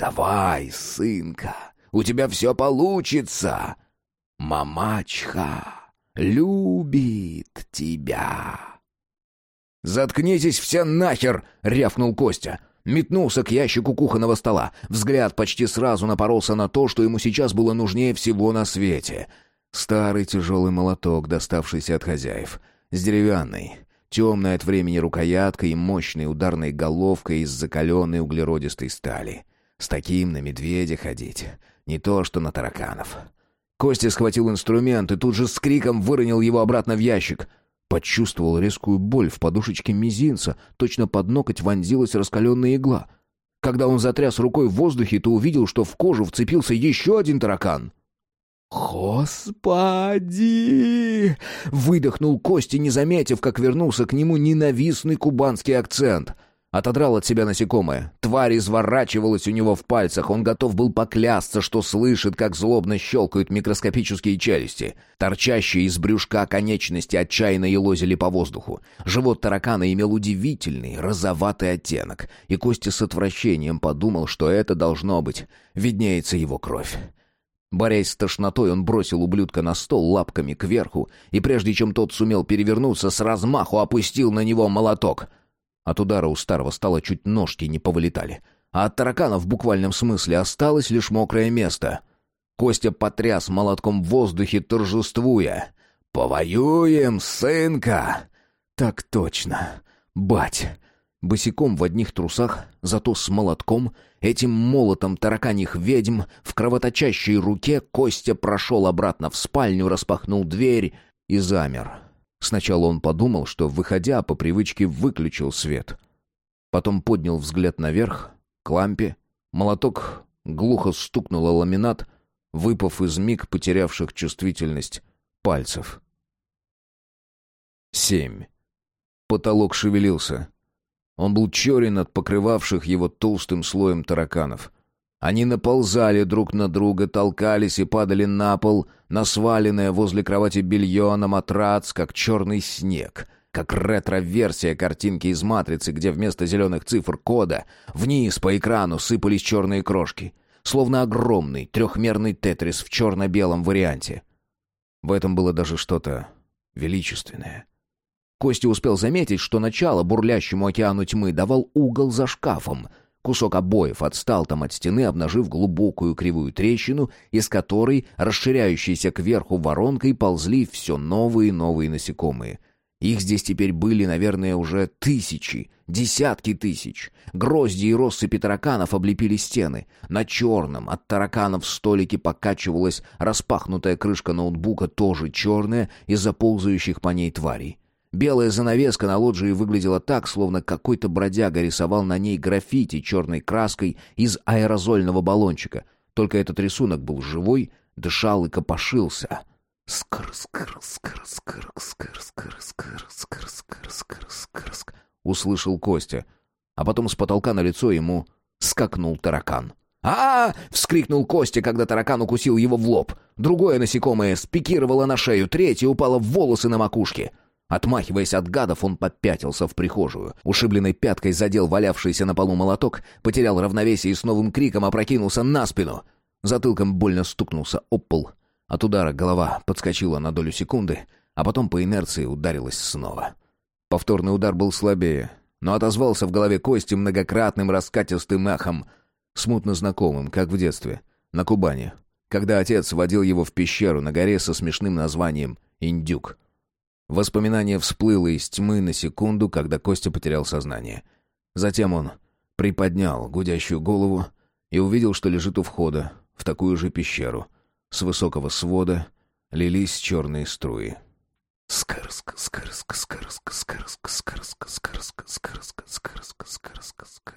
«Давай, сынка, у тебя все получится. Мамачха любит тебя». «Заткнитесь все нахер!» — рявкнул Костя. Метнулся к ящику кухонного стола. Взгляд почти сразу напоролся на то, что ему сейчас было нужнее всего на свете. Старый тяжелый молоток, доставшийся от хозяев. С деревянной, темной от времени рукояткой и мощной ударной головкой из закаленной углеродистой стали. С таким на медведя ходить. Не то, что на тараканов. Костя схватил инструмент и тут же с криком выронил его обратно в ящик. Почувствовал резкую боль в подушечке мизинца, точно под ноготь вонзилась раскаленная игла. Когда он затряс рукой в воздухе, то увидел, что в кожу вцепился еще один таракан. «Господи!» — выдохнул Костя, не заметив, как вернулся к нему ненавистный кубанский акцент — Отодрал от себя насекомое. Тварь изворачивалась у него в пальцах. Он готов был поклясться, что слышит, как злобно щелкают микроскопические челюсти. Торчащие из брюшка конечности отчаянно елозили по воздуху. Живот таракана имел удивительный розоватый оттенок, и Костя с отвращением подумал, что это должно быть. Виднеется его кровь. Борясь с тошнотой, он бросил ублюдка на стол лапками кверху, и прежде чем тот сумел перевернуться, с размаху опустил на него молоток — от удара у старого стало чуть ножки не повылетали. А от таракана в буквальном смысле осталось лишь мокрое место. Костя потряс молотком в воздухе, торжествуя. «Повоюем, сынка!» «Так точно. Бать!» Босиком в одних трусах, зато с молотком, этим молотом тараканьих ведьм, в кровоточащей руке Костя прошел обратно в спальню, распахнул дверь и замер. Сначала он подумал, что, выходя, по привычке выключил свет. Потом поднял взгляд наверх, к лампе. Молоток глухо о ламинат, выпав из миг потерявших чувствительность пальцев. Семь. Потолок шевелился. Он был черен от покрывавших его толстым слоем тараканов — они наползали друг на друга, толкались и падали на пол, на сваленное возле кровати белье, на матрац, как черный снег, как ретро-версия картинки из «Матрицы», где вместо зеленых цифр кода вниз по экрану сыпались черные крошки, словно огромный трехмерный тетрис в черно-белом варианте. В этом было даже что-то величественное. Костя успел заметить, что начало бурлящему океану тьмы давал угол за шкафом — Кусок обоев отстал там от стены, обнажив глубокую кривую трещину, из которой, расширяющейся кверху воронкой, ползли все новые и новые насекомые. Их здесь теперь были, наверное, уже тысячи, десятки тысяч. Грозди и россыпи тараканов облепили стены. На черном от тараканов столике покачивалась распахнутая крышка ноутбука, тоже черная, из-за ползающих по ней тварей. Белая занавеска на лоджии выглядела так, словно какой-то бродяга рисовал на ней граффити черной краской из аэрозольного баллончика. Только этот рисунок был живой, дышал и копошился. скр Отмахиваясь от гадов, он попятился в прихожую. Ушибленной пяткой задел валявшийся на полу молоток, потерял равновесие и с новым криком опрокинулся на спину. Затылком больно стукнулся об пол. От удара голова подскочила на долю секунды, а потом по инерции ударилась снова. Повторный удар был слабее, но отозвался в голове кости многократным раскатистым эхом, смутно знакомым, как в детстве, на Кубани, когда отец водил его в пещеру на горе со смешным названием «Индюк». Воспоминание всплыло из тьмы на секунду, когда Костя потерял сознание. Затем он приподнял гудящую голову, и увидел, что лежит у входа в такую же пещеру. С высокого свода лились черные струи. Скрск, скрск, скрск, скрск, скрск, скрск, скрск, скрск, скрск, скрск.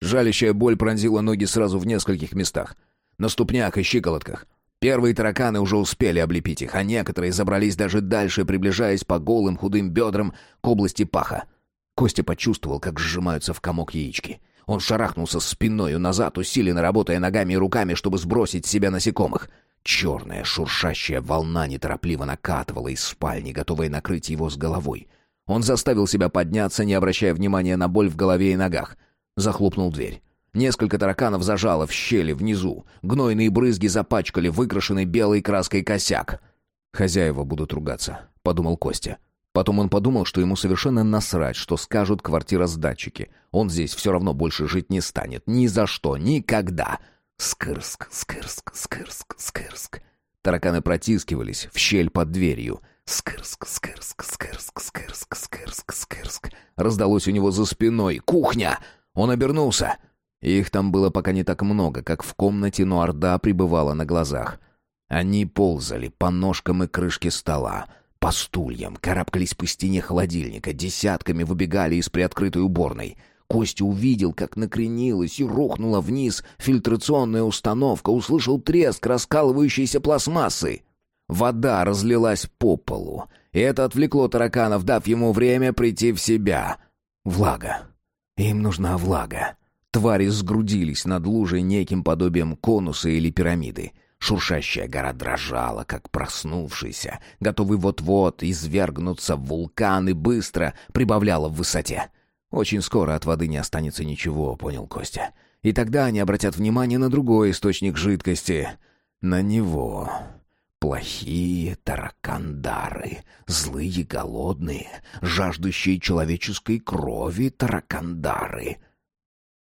Жалящая боль пронзила ноги сразу в нескольких местах. На ступнях и щиколотках. Первые тараканы уже успели облепить их, а некоторые забрались даже дальше, приближаясь по голым худым бедрам к области паха. Костя почувствовал, как сжимаются в комок яички. Он шарахнулся спиною назад, усиленно работая ногами и руками, чтобы сбросить с себя насекомых. Черная шуршащая волна неторопливо накатывала из спальни, готовая накрыть его с головой. Он заставил себя подняться, не обращая внимания на боль в голове и ногах. Захлопнул дверь. Несколько тараканов зажало в щели внизу. Гнойные брызги запачкали выкрашенный белой краской косяк. «Хозяева будут ругаться», — подумал Костя. Потом он подумал, что ему совершенно насрать, что скажут квартиросдатчики. Он здесь все равно больше жить не станет. Ни за что, никогда. Скырск, скырск, скырск, скырск. Тараканы протискивались в щель под дверью. Скырск, скырск, скырск, скырск, скырск, скырск. Раздалось у него за спиной. «Кухня!» Он обернулся. Их там было пока не так много, как в комнате, но орда пребывала на глазах. Они ползали по ножкам и крышке стола, по стульям, карабкались по стене холодильника, десятками выбегали из приоткрытой уборной. Костя увидел, как накренилась и рухнула вниз фильтрационная установка, услышал треск раскалывающейся пластмассы. Вода разлилась по полу, это отвлекло тараканов, дав ему время прийти в себя. Влага. Им нужна влага. Твари сгрудились над лужей неким подобием конуса или пирамиды. Шуршащая гора дрожала, как проснувшийся, готовый вот-вот извергнуться в вулкан и быстро прибавляла в высоте. Очень скоро от воды не останется ничего, понял Костя. И тогда они обратят внимание на другой источник жидкости. На него. Плохие таракандары, злые голодные, жаждущие человеческой крови таракандары —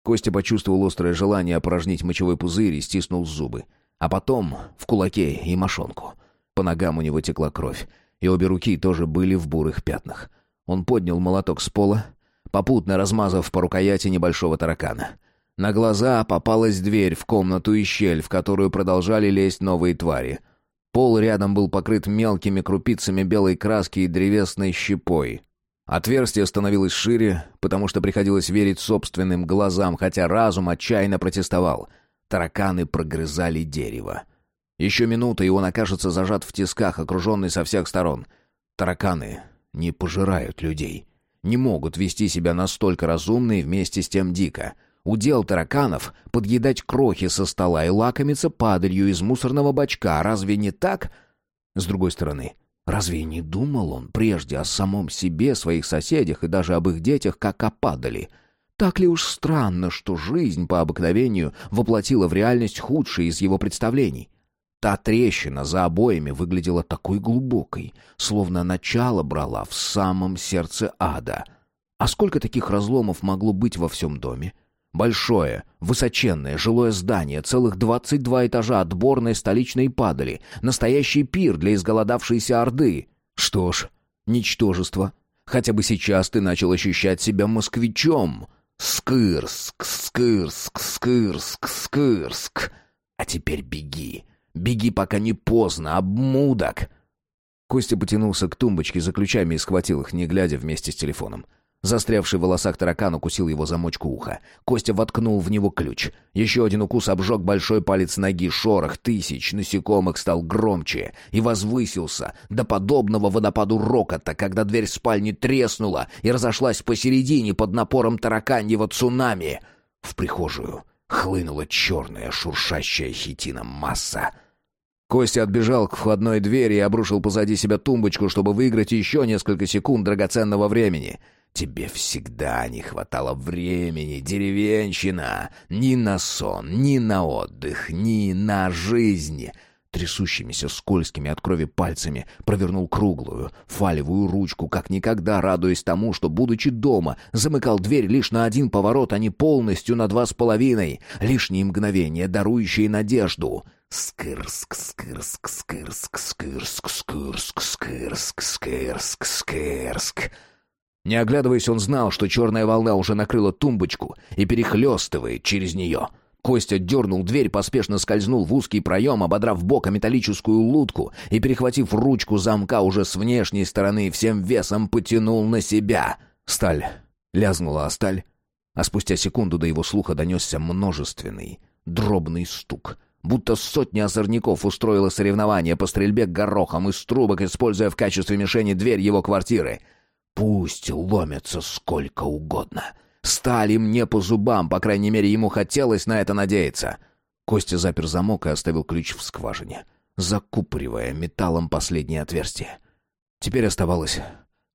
Костя почувствовал острое желание опорожнить мочевой пузырь и стиснул зубы. А потом в кулаке и мошонку. По ногам у него текла кровь, и обе руки тоже были в бурых пятнах. Он поднял молоток с пола, попутно размазав по рукояти небольшого таракана. На глаза попалась дверь в комнату и щель, в которую продолжали лезть новые твари. Пол рядом был покрыт мелкими крупицами белой краски и древесной щепой. Отверстие становилось шире, потому что приходилось верить собственным глазам, хотя разум отчаянно протестовал. Тараканы прогрызали дерево. Еще минута, и он окажется зажат в тисках, окруженный со всех сторон. Тараканы не пожирают людей. Не могут вести себя настолько разумно и вместе с тем дико. Удел тараканов — подъедать крохи со стола и лакомиться падалью из мусорного бачка. Разве не так? С другой стороны, Разве не думал он прежде о самом себе, своих соседях и даже об их детях, как о падали? Так ли уж странно, что жизнь по обыкновению воплотила в реальность худшие из его представлений? Та трещина за обоями выглядела такой глубокой, словно начало брала в самом сердце ада. А сколько таких разломов могло быть во всем доме? Большое, высоченное жилое здание, целых двадцать два этажа отборной столичной падали, настоящий пир для изголодавшейся орды. Что ж, ничтожество. Хотя бы сейчас ты начал ощущать себя москвичом. Скырск, скырск, скырск, скырск. А теперь беги. Беги, пока не поздно, обмудок. Костя потянулся к тумбочке за ключами и схватил их, не глядя вместе с телефоном. Застрявший в волосах таракан укусил его замочку уха. Костя воткнул в него ключ. Еще один укус обжег большой палец ноги. Шорох тысяч насекомых стал громче и возвысился до подобного водопаду рокота, когда дверь спальни треснула и разошлась посередине под напором тараканьего цунами. В прихожую хлынула черная шуршащая хитина масса. Костя отбежал к входной двери и обрушил позади себя тумбочку, чтобы выиграть еще несколько секунд драгоценного времени — Тебе всегда не хватало времени, деревенщина, ни на сон, ни на отдых, ни на жизнь. Трясущимися скользкими от крови пальцами провернул круглую, фалевую ручку, как никогда радуясь тому, что, будучи дома, замыкал дверь лишь на один поворот, а не полностью на два с половиной. Лишние мгновения, дарующие надежду. Скырск, скырск, скырск, скырск, скырск, скырск, скырск, скырск. Не оглядываясь, он знал, что черная волна уже накрыла тумбочку и перехлестывает через нее. Костя дернул дверь, поспешно скользнул в узкий проем, ободрав бока металлическую лутку и, перехватив ручку замка уже с внешней стороны, всем весом потянул на себя. Сталь лязгнула о сталь, а спустя секунду до его слуха донесся множественный, дробный стук — будто сотня озорников устроила соревнование по стрельбе горохом из трубок, используя в качестве мишени дверь его квартиры. Пусть ломятся сколько угодно. Стали мне по зубам, по крайней мере, ему хотелось на это надеяться. Костя запер замок и оставил ключ в скважине, закупоривая металлом последнее отверстие. Теперь оставалось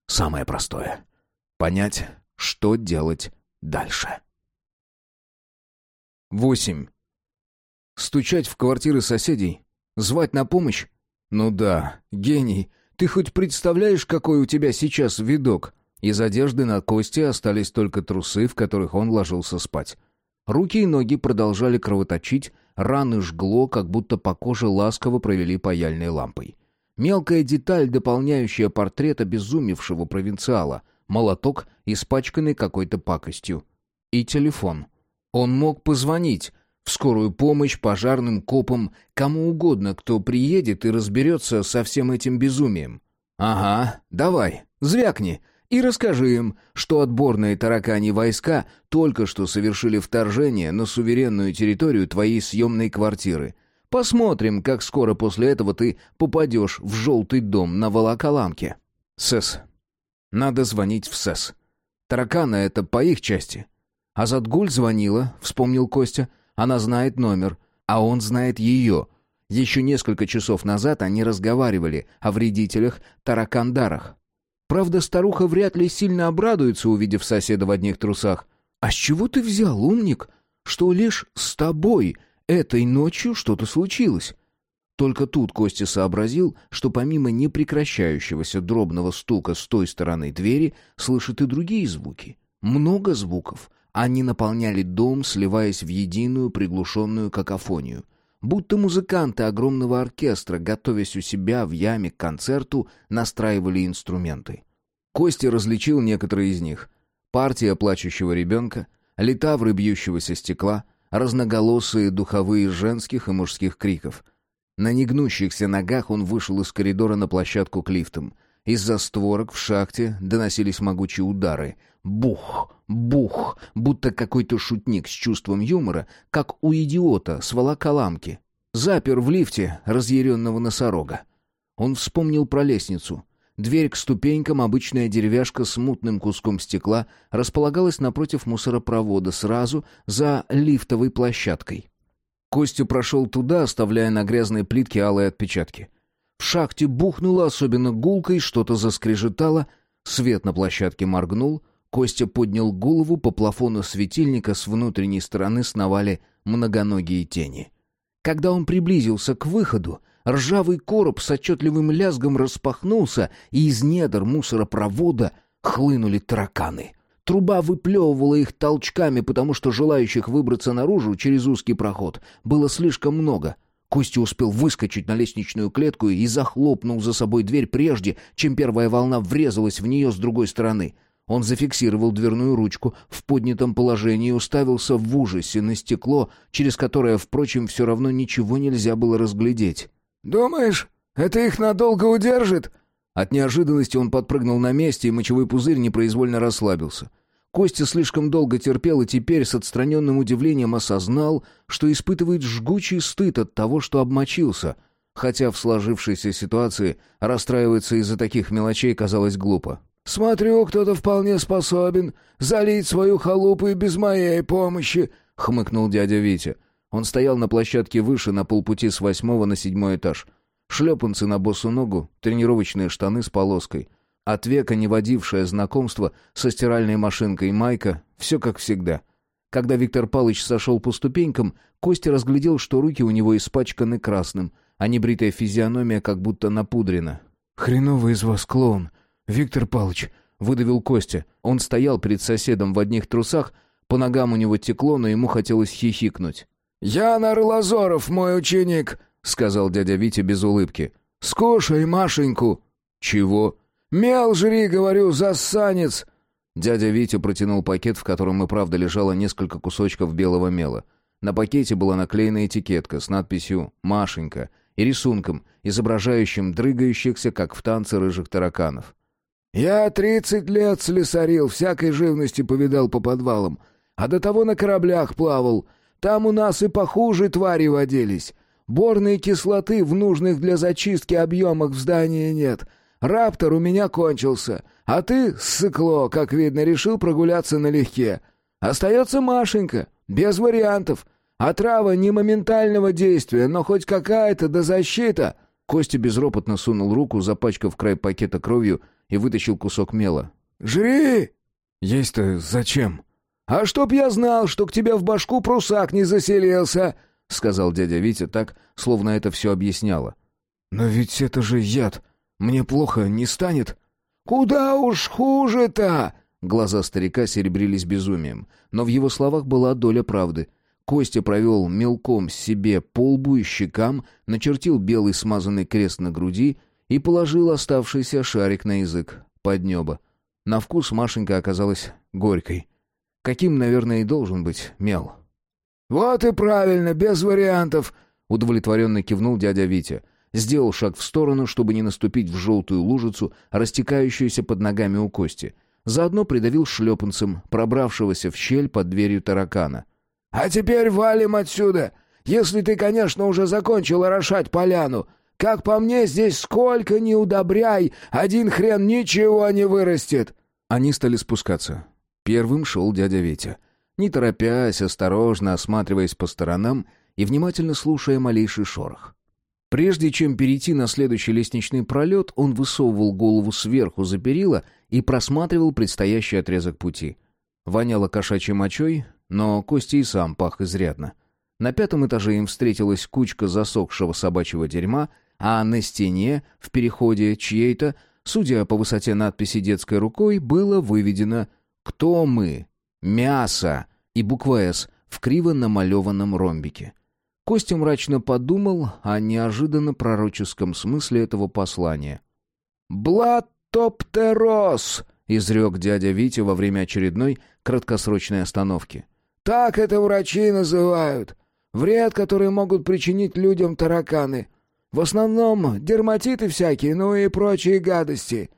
самое простое — понять, что делать дальше. Восемь. Стучать в квартиры соседей? Звать на помощь? Ну да, гений. Ты хоть представляешь, какой у тебя сейчас видок? Из одежды на кости остались только трусы, в которых он ложился спать. Руки и ноги продолжали кровоточить, раны жгло, как будто по коже ласково провели паяльной лампой. Мелкая деталь, дополняющая портрет обезумевшего провинциала. Молоток, испачканный какой-то пакостью. И телефон. Он мог позвонить, в скорую помощь, пожарным, копам, кому угодно, кто приедет и разберется со всем этим безумием. Ага, давай, звякни и расскажи им, что отборные таракани войска только что совершили вторжение на суверенную территорию твоей съемной квартиры. Посмотрим, как скоро после этого ты попадешь в желтый дом на Волоколамке. СЭС. Надо звонить в СЭС. Тараканы — это по их части. Азатгуль звонила, вспомнил Костя, — она знает номер, а он знает ее. Еще несколько часов назад они разговаривали о вредителях-таракандарах. Правда, старуха вряд ли сильно обрадуется, увидев соседа в одних трусах. «А с чего ты взял, умник, что лишь с тобой этой ночью что-то случилось?» Только тут Костя сообразил, что помимо непрекращающегося дробного стука с той стороны двери, слышит и другие звуки. Много звуков, они наполняли дом, сливаясь в единую приглушенную какофонию. Будто музыканты огромного оркестра, готовясь у себя в яме к концерту, настраивали инструменты. Костя различил некоторые из них. Партия плачущего ребенка, литавры бьющегося стекла, разноголосые духовые женских и мужских криков. На негнущихся ногах он вышел из коридора на площадку к лифтам. Из-за створок в шахте доносились могучие удары. Бух, бух, будто какой-то шутник с чувством юмора, как у идиота с волоколамки. Запер в лифте разъяренного носорога. Он вспомнил про лестницу. Дверь к ступенькам, обычная деревяшка с мутным куском стекла, располагалась напротив мусоропровода, сразу за лифтовой площадкой. Костя прошел туда, оставляя на грязной плитке алые отпечатки. В шахте бухнуло, особенно гулкой, что-то заскрежетало. Свет на площадке моргнул. Костя поднял голову, по плафону светильника с внутренней стороны сновали многоногие тени. Когда он приблизился к выходу, ржавый короб с отчетливым лязгом распахнулся, и из недр мусоропровода хлынули тараканы. Труба выплевывала их толчками, потому что желающих выбраться наружу через узкий проход было слишком много — Костя успел выскочить на лестничную клетку и захлопнул за собой дверь прежде, чем первая волна врезалась в нее с другой стороны. Он зафиксировал дверную ручку в поднятом положении и уставился в ужасе на стекло, через которое, впрочем, все равно ничего нельзя было разглядеть. «Думаешь, это их надолго удержит?» От неожиданности он подпрыгнул на месте, и мочевой пузырь непроизвольно расслабился. Костя слишком долго терпел и теперь с отстраненным удивлением осознал, что испытывает жгучий стыд от того, что обмочился, хотя в сложившейся ситуации расстраиваться из-за таких мелочей казалось глупо. «Смотрю, кто-то вполне способен залить свою халупу и без моей помощи», — хмыкнул дядя Витя. Он стоял на площадке выше, на полпути с восьмого на седьмой этаж. Шлепанцы на босу ногу, тренировочные штаны с полоской — от века не водившее знакомство со стиральной машинкой Майка, все как всегда. Когда Виктор Палыч сошел по ступенькам, Костя разглядел, что руки у него испачканы красным, а небритая физиономия как будто напудрена. «Хреновый из вас клоун, Виктор Палыч», — выдавил Костя. Он стоял перед соседом в одних трусах, по ногам у него текло, но ему хотелось хихикнуть. «Я Нарлазоров, мой ученик», — сказал дядя Витя без улыбки. «Скушай Машеньку». «Чего?» «Мел жри, говорю, засанец!» Дядя Витя протянул пакет, в котором и правда лежало несколько кусочков белого мела. На пакете была наклеена этикетка с надписью «Машенька» и рисунком, изображающим дрыгающихся, как в танце рыжих тараканов. «Я тридцать лет слесарил, всякой живности повидал по подвалам, а до того на кораблях плавал. Там у нас и похуже твари водились. Борной кислоты в нужных для зачистки объемах в здании нет. Раптор у меня кончился, а ты, сыкло, как видно, решил прогуляться налегке. Остается Машенька, без вариантов. Отрава не моментального действия, но хоть какая-то да защита». Костя безропотно сунул руку, запачкав край пакета кровью, и вытащил кусок мела. «Жри!» «Есть-то зачем?» «А чтоб я знал, что к тебе в башку прусак не заселился!» — сказал дядя Витя так, словно это все объясняло. «Но ведь это же яд. Мне плохо не станет?» «Куда уж хуже-то!» Глаза старика серебрились безумием, но в его словах была доля правды. Костя провел мелком себе по лбу и щекам, начертил белый смазанный крест на груди и положил оставшийся шарик на язык, под небо. На вкус Машенька оказалась горькой. Каким, наверное, и должен быть мел. «Вот и правильно, без вариантов», — удовлетворенно кивнул дядя Витя. Сделал шаг в сторону, чтобы не наступить в желтую лужицу, растекающуюся под ногами у Кости. Заодно придавил шлепанцем, пробравшегося в щель под дверью таракана. «А теперь валим отсюда! Если ты, конечно, уже закончил орошать поляну. Как по мне, здесь сколько ни удобряй, один хрен ничего не вырастет!» Они стали спускаться. Первым шел дядя Витя. Не торопясь, осторожно осматриваясь по сторонам и внимательно слушая малейший шорох. Прежде чем перейти на следующий лестничный пролет, он высовывал голову сверху за перила и просматривал предстоящий отрезок пути. Воняло кошачьей мочой, но Костя и сам пах изрядно. На пятом этаже им встретилась кучка засохшего собачьего дерьма, а на стене, в переходе чьей-то, судя по высоте надписи детской рукой, было выведено «Кто мы?» «Мясо» и буква «С» в криво намалеванном ромбике. Костя мрачно подумал о неожиданно пророческом смысле этого послания. «Блатоптерос!» — изрек дядя Витя во время очередной краткосрочной остановки. «Так это врачи называют. Вред, который могут причинить людям тараканы. В основном дерматиты всякие, ну и прочие гадости».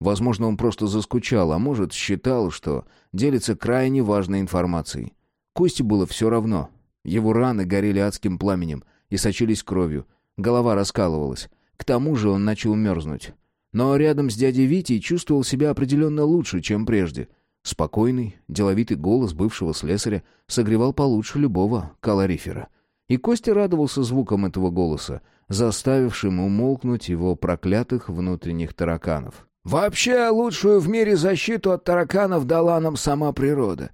Возможно, он просто заскучал, а может, считал, что делится крайне важной информацией. Косте было все равно. Его раны горели адским пламенем и сочились кровью. Голова раскалывалась. К тому же он начал мерзнуть. Но рядом с дядей Витей чувствовал себя определенно лучше, чем прежде. Спокойный, деловитый голос бывшего слесаря согревал получше любого калорифера. И Костя радовался звукам этого голоса, заставившим умолкнуть его проклятых внутренних тараканов. «Вообще, лучшую в мире защиту от тараканов дала нам сама природа.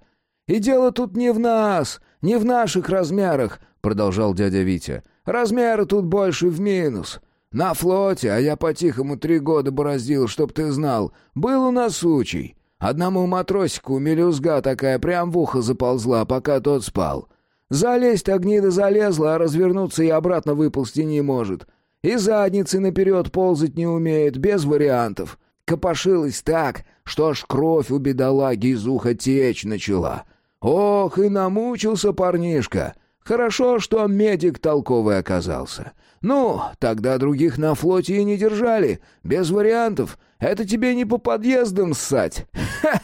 И дело тут не в нас, не в наших размерах», — продолжал дядя Витя. «Размеры тут больше в минус. На флоте, а я по-тихому три года бороздил, чтоб ты знал, был у нас случай. Одному матросику мелюзга такая прям в ухо заползла, пока тот спал. Залезть-то гнида залезла, а развернуться и обратно выползти не может. И задницы наперед ползать не умеет, без вариантов. Копошилась так, что аж кровь у бедолаги из уха течь начала. Ох, и намучился парнишка. Хорошо, что медик толковый оказался. Ну, тогда других на флоте и не держали. Без вариантов. Это тебе не по подъездам ссать. Ха!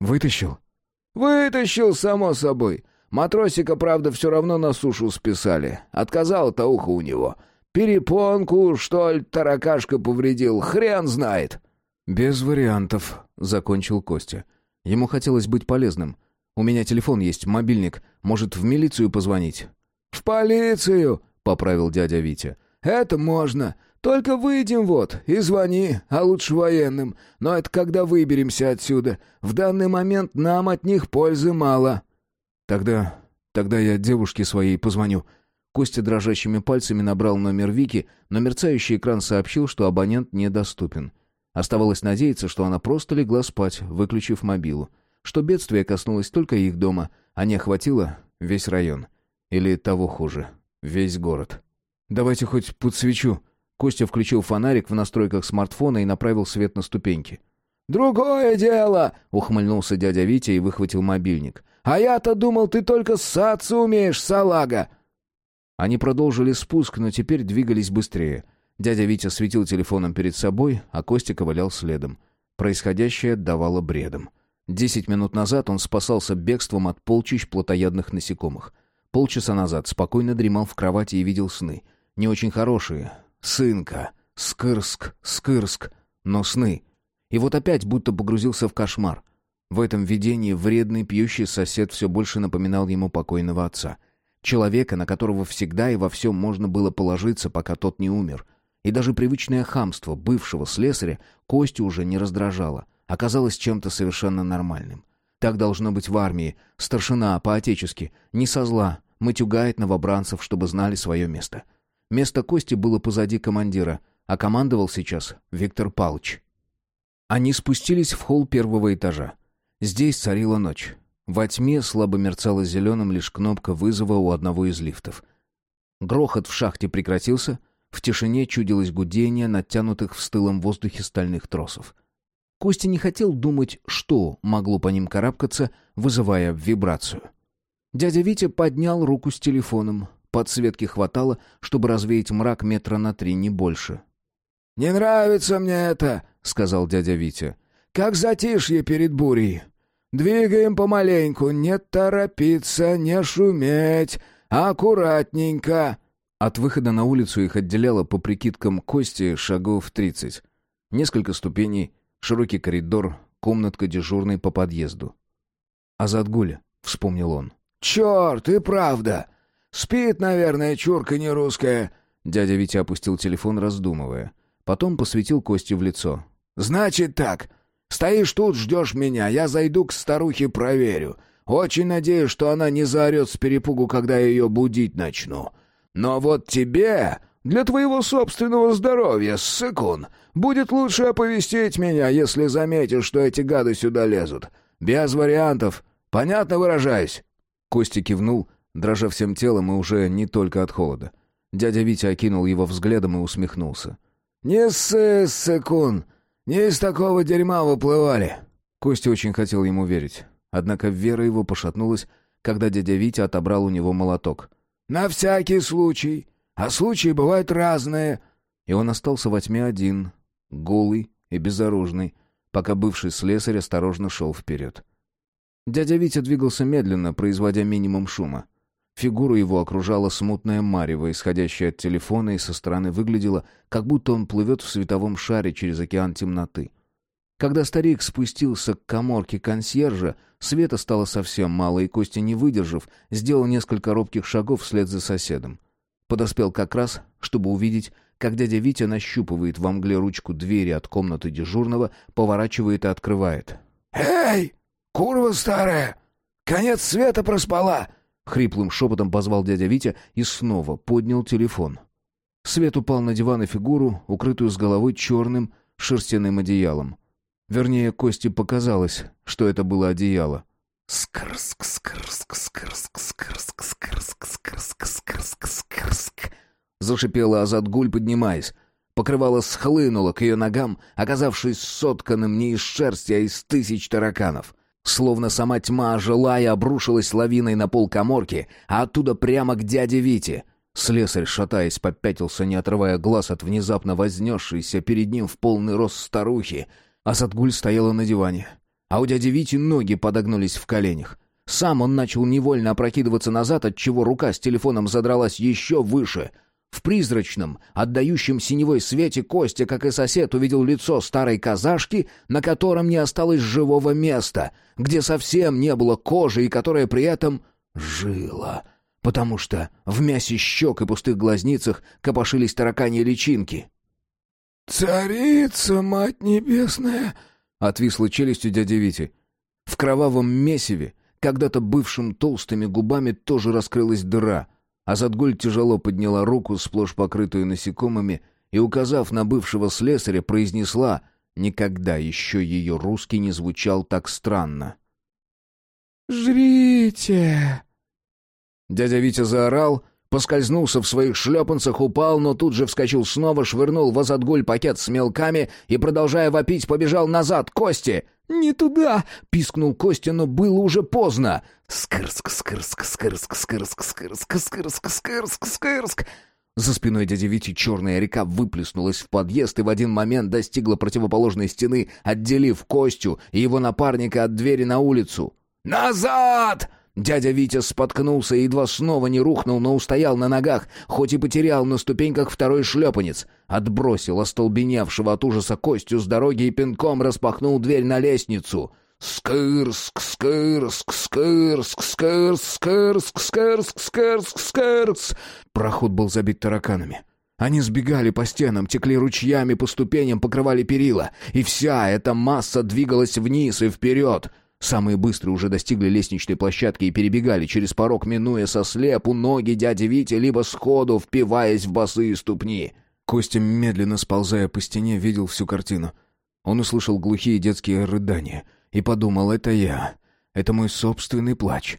Вытащил? Вытащил, само собой. Матросика, правда, все равно на сушу списали. Отказало-то ухо у него. Перепонку, что ли, таракашка повредил, хрен знает. «Без вариантов», — закончил Костя. Ему хотелось быть полезным. «У меня телефон есть, мобильник. Может, в милицию позвонить?» «В полицию!» — поправил дядя Витя. «Это можно. Только выйдем вот и звони, а лучше военным. Но это когда выберемся отсюда. В данный момент нам от них пользы мало». «Тогда... тогда я девушке своей позвоню». Костя дрожащими пальцами набрал номер Вики, но мерцающий экран сообщил, что абонент недоступен. Оставалось надеяться, что она просто легла спать, выключив мобилу. Что бедствие коснулось только их дома, а не охватило весь район. Или того хуже, весь город. «Давайте хоть подсвечу». Костя включил фонарик в настройках смартфона и направил свет на ступеньки. «Другое дело!» — ухмыльнулся дядя Витя и выхватил мобильник. «А я-то думал, ты только ссаться умеешь, салага!» Они продолжили спуск, но теперь двигались быстрее. Дядя Витя светил телефоном перед собой, а Костя ковылял следом. Происходящее давало бредом. Десять минут назад он спасался бегством от полчищ плотоядных насекомых. Полчаса назад спокойно дремал в кровати и видел сны. Не очень хорошие. Сынка. Скырск, скырск. Но сны. И вот опять будто погрузился в кошмар. В этом видении вредный пьющий сосед все больше напоминал ему покойного отца. Человека, на которого всегда и во всем можно было положиться, пока тот не умер. И даже привычное хамство бывшего слесаря Костю уже не раздражало, оказалось чем-то совершенно нормальным. Так должно быть в армии. Старшина, по-отечески, не со зла, матюгает новобранцев, чтобы знали свое место. Место Кости было позади командира, а командовал сейчас Виктор Палыч. Они спустились в холл первого этажа. Здесь царила ночь. Во тьме слабо мерцала зеленым лишь кнопка вызова у одного из лифтов. Грохот в шахте прекратился, в тишине чудилось гудение натянутых в стылом воздухе стальных тросов. Костя не хотел думать, что могло по ним карабкаться, вызывая вибрацию. Дядя Витя поднял руку с телефоном. Подсветки хватало, чтобы развеять мрак метра на три, не больше. «Не нравится мне это», — сказал дядя Витя. «Как затишье перед бурей. Двигаем помаленьку, не торопиться, не шуметь, аккуратненько». От выхода на улицу их отделяло по прикидкам Кости шагов тридцать. Несколько ступеней, широкий коридор, комнатка дежурной по подъезду. «Азадгуль», — вспомнил он. «Черт, и правда! Спит, наверное, чурка не русская». Дядя Витя опустил телефон, раздумывая. Потом посветил Кости в лицо. «Значит так. Стоишь тут, ждешь меня. Я зайду к старухе, проверю. Очень надеюсь, что она не заорет с перепугу, когда я ее будить начну. Но вот тебе, для твоего собственного здоровья, ссыкун, будет лучше оповестить меня, если заметишь, что эти гады сюда лезут. Без вариантов. Понятно выражаюсь?» Костя кивнул, дрожа всем телом и уже не только от холода. Дядя Витя окинул его взглядом и усмехнулся. «Не ссы, ссыкун, не из такого дерьма выплывали». Костя очень хотел ему верить. Однако вера его пошатнулась, когда дядя Витя отобрал у него молоток. «На всякий случай. А случаи бывают разные». И он остался во тьме один, голый и безоружный, пока бывший слесарь осторожно шел вперед. Дядя Витя двигался медленно, производя минимум шума. Фигуру его окружала смутная марево, исходящая от телефона, и со стороны выглядела, как будто он плывет в световом шаре через океан темноты. Когда старик спустился к коморке консьержа, света стало совсем мало, и Костя, не выдержав, сделал несколько робких шагов вслед за соседом. Подоспел как раз, чтобы увидеть, как дядя Витя нащупывает во мгле ручку двери от комнаты дежурного, поворачивает и открывает. «Эй, курва старая! Конец света проспала!» Хриплым шепотом позвал дядя Витя и снова поднял телефон. Свет упал на диван и фигуру, укрытую с головой черным шерстяным одеялом. Вернее, Косте показалось, что это было одеяло. Скрск, скрск, скрск, скрск, скрск, скрск, скрск, скрск. Зашипела Азадгуль, поднимаясь. Покрывало схлынуло к ее ногам, оказавшись сотканным не из шерсти, а из тысяч тараканов. Словно сама тьма, желая, обрушилась лавиной на пол коморки, а оттуда прямо к дяде Вите. Слесарь, шатаясь, попятился, не отрывая глаз от внезапно вознесшейся перед ним в полный рост старухи. А Садгуль стояла на диване. А у дяди Вити ноги подогнулись в коленях. Сам он начал невольно опрокидываться назад, отчего рука с телефоном задралась еще выше — в призрачном, отдающем синевой свете Костя, как и сосед, увидел лицо старой казашки, на котором не осталось живого места, где совсем не было кожи и которая при этом жила, потому что в мясе щек и пустых глазницах копошились тараканьи личинки. «Царица, мать небесная!» — отвисла челюстью дяди Вити. В кровавом месиве, когда-то бывшим толстыми губами, тоже раскрылась дыра — Азадгуль тяжело подняла руку, сплошь покрытую насекомыми, и, указав на бывшего слесаря, произнесла «Никогда еще ее русский не звучал так странно». «Жрите!» Дядя Витя заорал, Поскользнулся в своих шлепанцах, упал, но тут же вскочил снова, швырнул в Азадгуль пакет с мелками и, продолжая вопить, побежал назад. «Кости!» «Не туда!» — пискнул Костя, но было уже поздно. «Скырск, скырск, скырск, скырск, скырск, скырск, скырск, скырск!» За спиной дяди Вити черная река выплеснулась в подъезд и в один момент достигла противоположной стены, отделив Костю и его напарника от двери на улицу. «Назад!» Дядя Витя споткнулся и едва снова не рухнул, но устоял на ногах, хоть и потерял на ступеньках второй шлепанец. Отбросил остолбеневшего от ужаса Костю с дороги и пинком распахнул дверь на лестницу. «Скырск, скырск, скырск, скырск, скырск, скырск, скырск, скырск!» Проход был забит тараканами. Они сбегали по стенам, текли ручьями по ступеням, покрывали перила, и вся эта масса двигалась вниз и вперед — Самые быстрые уже достигли лестничной площадки и перебегали через порог, минуя со слепу ноги дяди Вити, либо сходу впиваясь в босые ступни. Костя, медленно сползая по стене, видел всю картину. Он услышал глухие детские рыдания и подумал, это я, это мой собственный плач.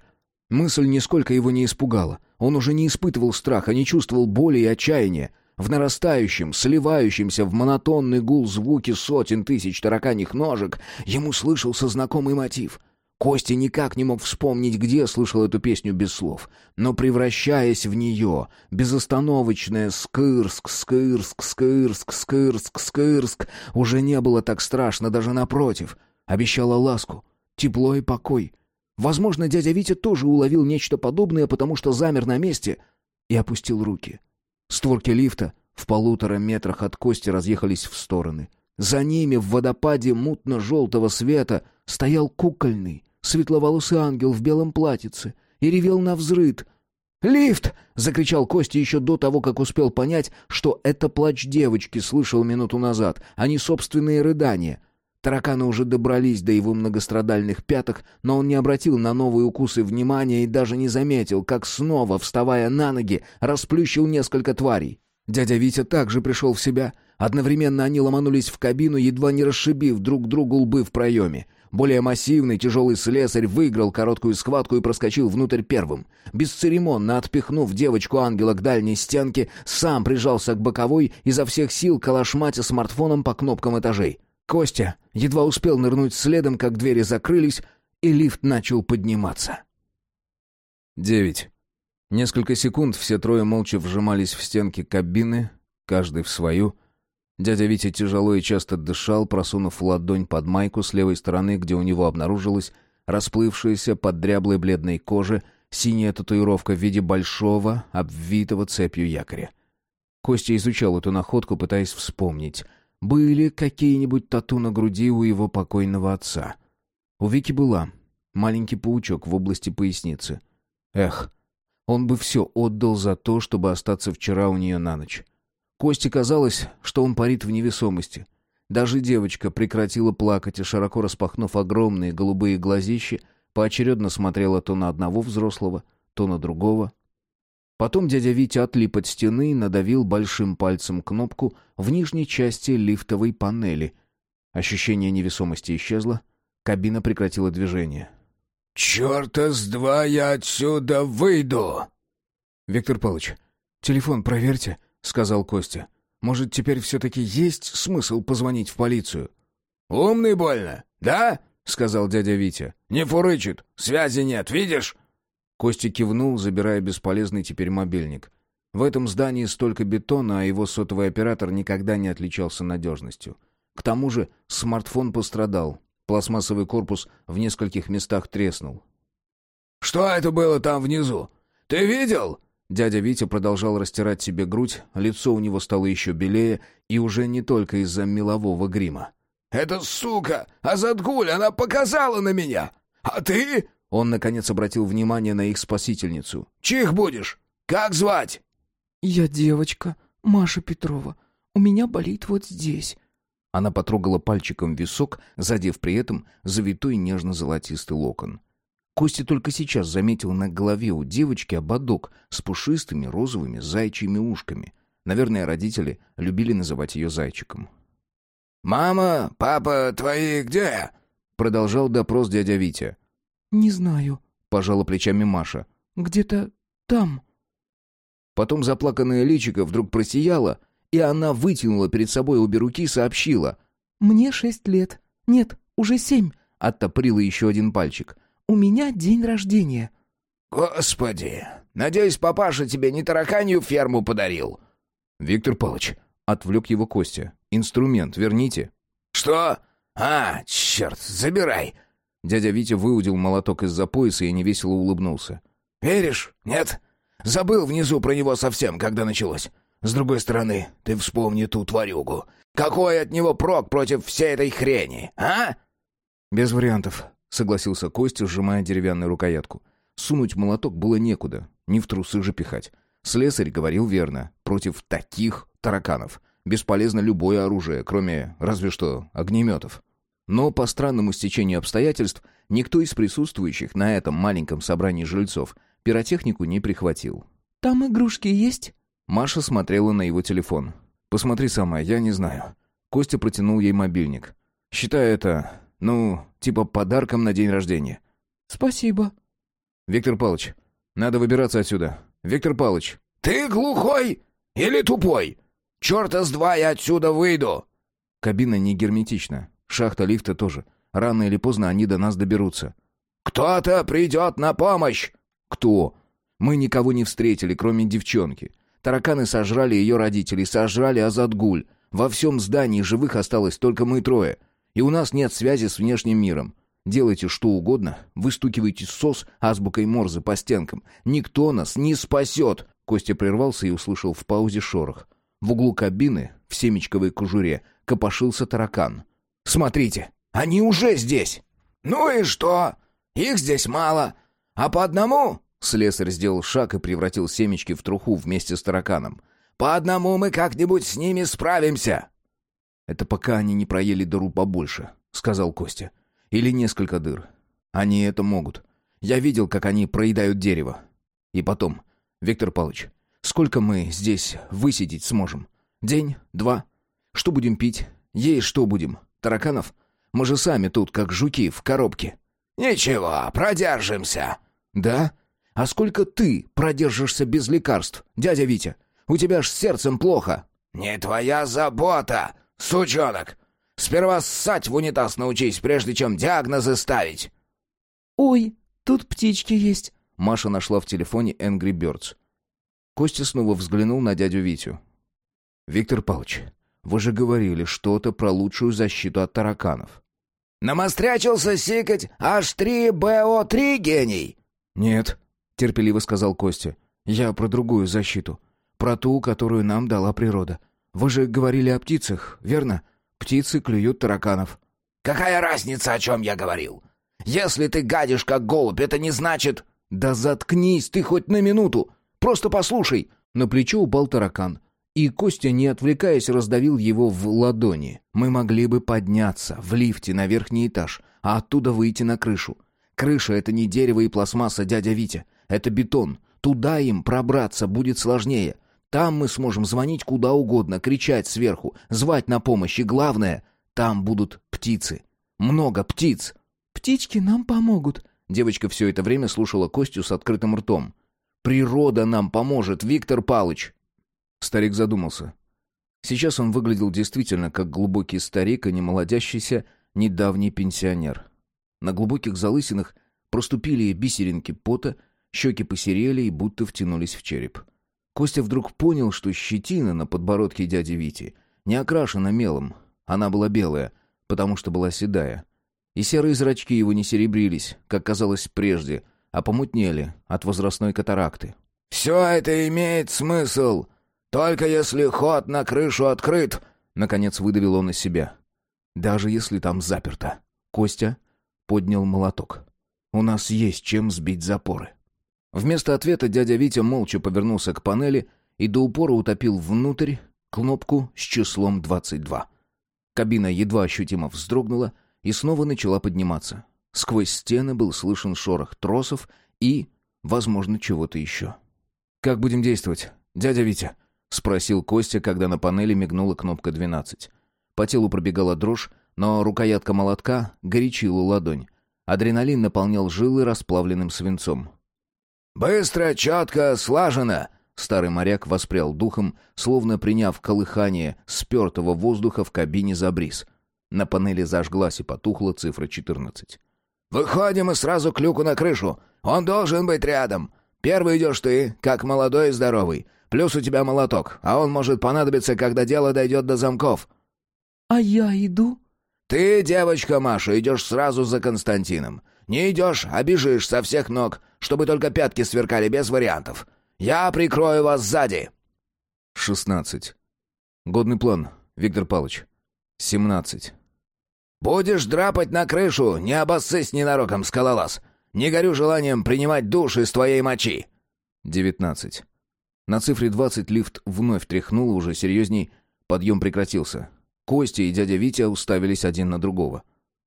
Мысль нисколько его не испугала. Он уже не испытывал страха, не чувствовал боли и отчаяния. В нарастающем, сливающемся в монотонный гул звуки сотен тысяч тараканьих ножек ему слышался знакомый мотив. Костя никак не мог вспомнить, где слышал эту песню без слов, но, превращаясь в нее, безостановочное «скырск, скырск, скырск, скырск, скырск» уже не было так страшно, даже напротив. Обещало ласку, тепло и покой. Возможно, дядя Витя тоже уловил нечто подобное, потому что замер на месте и опустил руки. Створки лифта в полутора метрах от Кости разъехались в стороны. За ними в водопаде мутно-желтого света стоял кукольный, светловолосый ангел в белом платьице и ревел на взрыд. «Лифт!» — закричал Костя еще до того, как успел понять, что это плач девочки слышал минуту назад, а не собственные рыдания. Тараканы уже добрались до его многострадальных пяток, но он не обратил на новые укусы внимания и даже не заметил, как снова, вставая на ноги, расплющил несколько тварей. Дядя Витя также пришел в себя. Одновременно они ломанулись в кабину, едва не расшибив друг другу лбы в проеме. Более массивный тяжелый слесарь выиграл короткую схватку и проскочил внутрь первым. Бесцеремонно отпихнув девочку-ангела к дальней стенке, сам прижался к боковой, изо всех сил калашматя смартфоном по кнопкам этажей. Костя едва успел нырнуть следом, как двери закрылись, и лифт начал подниматься. Девять. Несколько секунд все трое молча вжимались в стенки кабины, каждый в свою. Дядя Витя тяжело и часто дышал, просунув ладонь под майку с левой стороны, где у него обнаружилась расплывшаяся под дряблой бледной коже синяя татуировка в виде большого, обвитого цепью якоря. Костя изучал эту находку, пытаясь вспомнить, были какие-нибудь тату на груди у его покойного отца. У Вики была. Маленький паучок в области поясницы. Эх, он бы все отдал за то, чтобы остаться вчера у нее на ночь. Косте казалось, что он парит в невесомости. Даже девочка прекратила плакать и, широко распахнув огромные голубые глазищи, поочередно смотрела то на одного взрослого, то на другого, Потом дядя Витя отлип от стены и надавил большим пальцем кнопку в нижней части лифтовой панели. Ощущение невесомости исчезло, кабина прекратила движение. «Черта с два я отсюда выйду!» «Виктор Павлович, телефон проверьте», — сказал Костя. «Может, теперь все-таки есть смысл позвонить в полицию?» «Умный больно, да?» — сказал дядя Витя. «Не фурычит, связи нет, видишь?» Костя кивнул, забирая бесполезный теперь мобильник. В этом здании столько бетона, а его сотовый оператор никогда не отличался надежностью. К тому же смартфон пострадал. Пластмассовый корпус в нескольких местах треснул. «Что это было там внизу? Ты видел?» Дядя Витя продолжал растирать себе грудь, лицо у него стало еще белее, и уже не только из-за мелового грима. «Это сука! Азадгуль, она показала на меня! А ты...» Он, наконец, обратил внимание на их спасительницу. «Чих будешь? Как звать?» «Я девочка, Маша Петрова. У меня болит вот здесь». Она потрогала пальчиком висок, задев при этом завитой нежно-золотистый локон. Костя только сейчас заметил на голове у девочки ободок с пушистыми розовыми зайчьими ушками. Наверное, родители любили называть ее зайчиком. «Мама, папа твои где?» Продолжал допрос дядя Витя. «Не знаю», — пожала плечами Маша. «Где-то там». Потом заплаканное личико вдруг просияло, и она вытянула перед собой обе руки и сообщила. «Мне шесть лет. Нет, уже семь», — оттоприла еще один пальчик. «У меня день рождения». «Господи! Надеюсь, папаша тебе не тараканью ферму подарил?» «Виктор Павлович», — отвлек его Костя, — «инструмент верните». «Что? А, черт, забирай!» Дядя Витя выудил молоток из-за пояса и невесело улыбнулся. «Веришь? Нет? Забыл внизу про него совсем, когда началось. С другой стороны, ты вспомни ту тварюгу. Какой от него прок против всей этой хрени, а?» «Без вариантов», — согласился Костя, сжимая деревянную рукоятку. Сунуть молоток было некуда, не в трусы же пихать. Слесарь говорил верно, против таких тараканов. Бесполезно любое оружие, кроме, разве что, огнеметов. Но по странному стечению обстоятельств никто из присутствующих на этом маленьком собрании жильцов пиротехнику не прихватил. «Там игрушки есть?» Маша смотрела на его телефон. «Посмотри сама, я не знаю». Костя протянул ей мобильник. «Считай это, ну, типа подарком на день рождения». «Спасибо». «Виктор Павлович, надо выбираться отсюда. Виктор Павлович». «Ты глухой или тупой? Черта с два я отсюда выйду!» Кабина не герметична. Шахта лифта тоже. Рано или поздно они до нас доберутся. «Кто-то придет на помощь!» «Кто?» «Мы никого не встретили, кроме девчонки. Тараканы сожрали ее родителей, сожрали Азадгуль. Во всем здании живых осталось только мы трое. И у нас нет связи с внешним миром. Делайте что угодно, выстукивайте сос азбукой Морзе по стенкам. Никто нас не спасет!» Костя прервался и услышал в паузе шорох. В углу кабины, в семечковой кожуре, копошился таракан — Смотрите, они уже здесь. Ну и что? Их здесь мало. А по одному...» Слесарь сделал шаг и превратил семечки в труху вместе с тараканом. «По одному мы как-нибудь с ними справимся». «Это пока они не проели дыру побольше», — сказал Костя. «Или несколько дыр. Они это могут. Я видел, как они проедают дерево. И потом, Виктор Павлович, сколько мы здесь высидеть сможем? День? Два? Что будем пить? Есть что будем? Тараканов? Мы же сами тут, как жуки в коробке». «Ничего, продержимся». «Да? А сколько ты продержишься без лекарств, дядя Витя? У тебя ж с сердцем плохо». «Не твоя забота, сучонок. Сперва ссать в унитаз научись, прежде чем диагнозы ставить». «Ой, тут птички есть». Маша нашла в телефоне Angry Birds. Костя снова взглянул на дядю Витю. «Виктор Павлович, вы же говорили что-то про лучшую защиту от тараканов». «Намострячился сикать H3BO3, гений?» «Нет», — терпеливо сказал Костя. «Я про другую защиту. Про ту, которую нам дала природа. Вы же говорили о птицах, верно? Птицы клюют тараканов». «Какая разница, о чем я говорил? Если ты гадишь, как голубь, это не значит...» «Да заткнись ты хоть на минуту! Просто послушай!» На плечо упал таракан. И Костя, не отвлекаясь, раздавил его в ладони. Мы могли бы подняться в лифте на верхний этаж, а оттуда выйти на крышу. Крыша — это не дерево и пластмасса, дядя Витя. Это бетон. Туда им пробраться будет сложнее. Там мы сможем звонить куда угодно, кричать сверху, звать на помощь. И главное, там будут птицы. Много птиц. «Птички нам помогут». Девочка все это время слушала Костю с открытым ртом. «Природа нам поможет, Виктор Палыч. Старик задумался. Сейчас он выглядел действительно как глубокий старик, а не молодящийся недавний пенсионер. На глубоких залысинах проступили бисеринки пота, щеки посерели и будто втянулись в череп. Костя вдруг понял, что щетина на подбородке дяди Вити не окрашена мелом. Она была белая, потому что была седая. И серые зрачки его не серебрились, как казалось прежде, а помутнели от возрастной катаракты. «Все это имеет смысл», «Только если ход на крышу открыт!» Наконец выдавил он из себя. «Даже если там заперто». Костя поднял молоток. «У нас есть чем сбить запоры». Вместо ответа дядя Витя молча повернулся к панели и до упора утопил внутрь кнопку с числом 22. Кабина едва ощутимо вздрогнула и снова начала подниматься. Сквозь стены был слышен шорох тросов и, возможно, чего-то еще. «Как будем действовать, дядя Витя?» — спросил Костя, когда на панели мигнула кнопка 12. По телу пробегала дрожь, но рукоятка молотка горячила ладонь. Адреналин наполнял жилы расплавленным свинцом. «Быстро, четко, слаженно!» Старый моряк воспрял духом, словно приняв колыхание спертого воздуха в кабине за бриз. На панели зажглась и потухла цифра 14. «Выходим и сразу к люку на крышу. Он должен быть рядом. Первый идешь ты, как молодой и здоровый. Плюс у тебя молоток, а он может понадобиться, когда дело дойдет до замков». «А я иду?» «Ты, девочка Маша, идешь сразу за Константином. Не идешь, а бежишь со всех ног, чтобы только пятки сверкали без вариантов. Я прикрою вас сзади». «Шестнадцать. Годный план, Виктор Павлович. Семнадцать. «Будешь драпать на крышу, не обоссысь ненароком, скалолаз. Не горю желанием принимать душ из твоей мочи». Девятнадцать. На цифре двадцать лифт вновь тряхнул, уже серьезней. Подъем прекратился. Костя и дядя Витя уставились один на другого.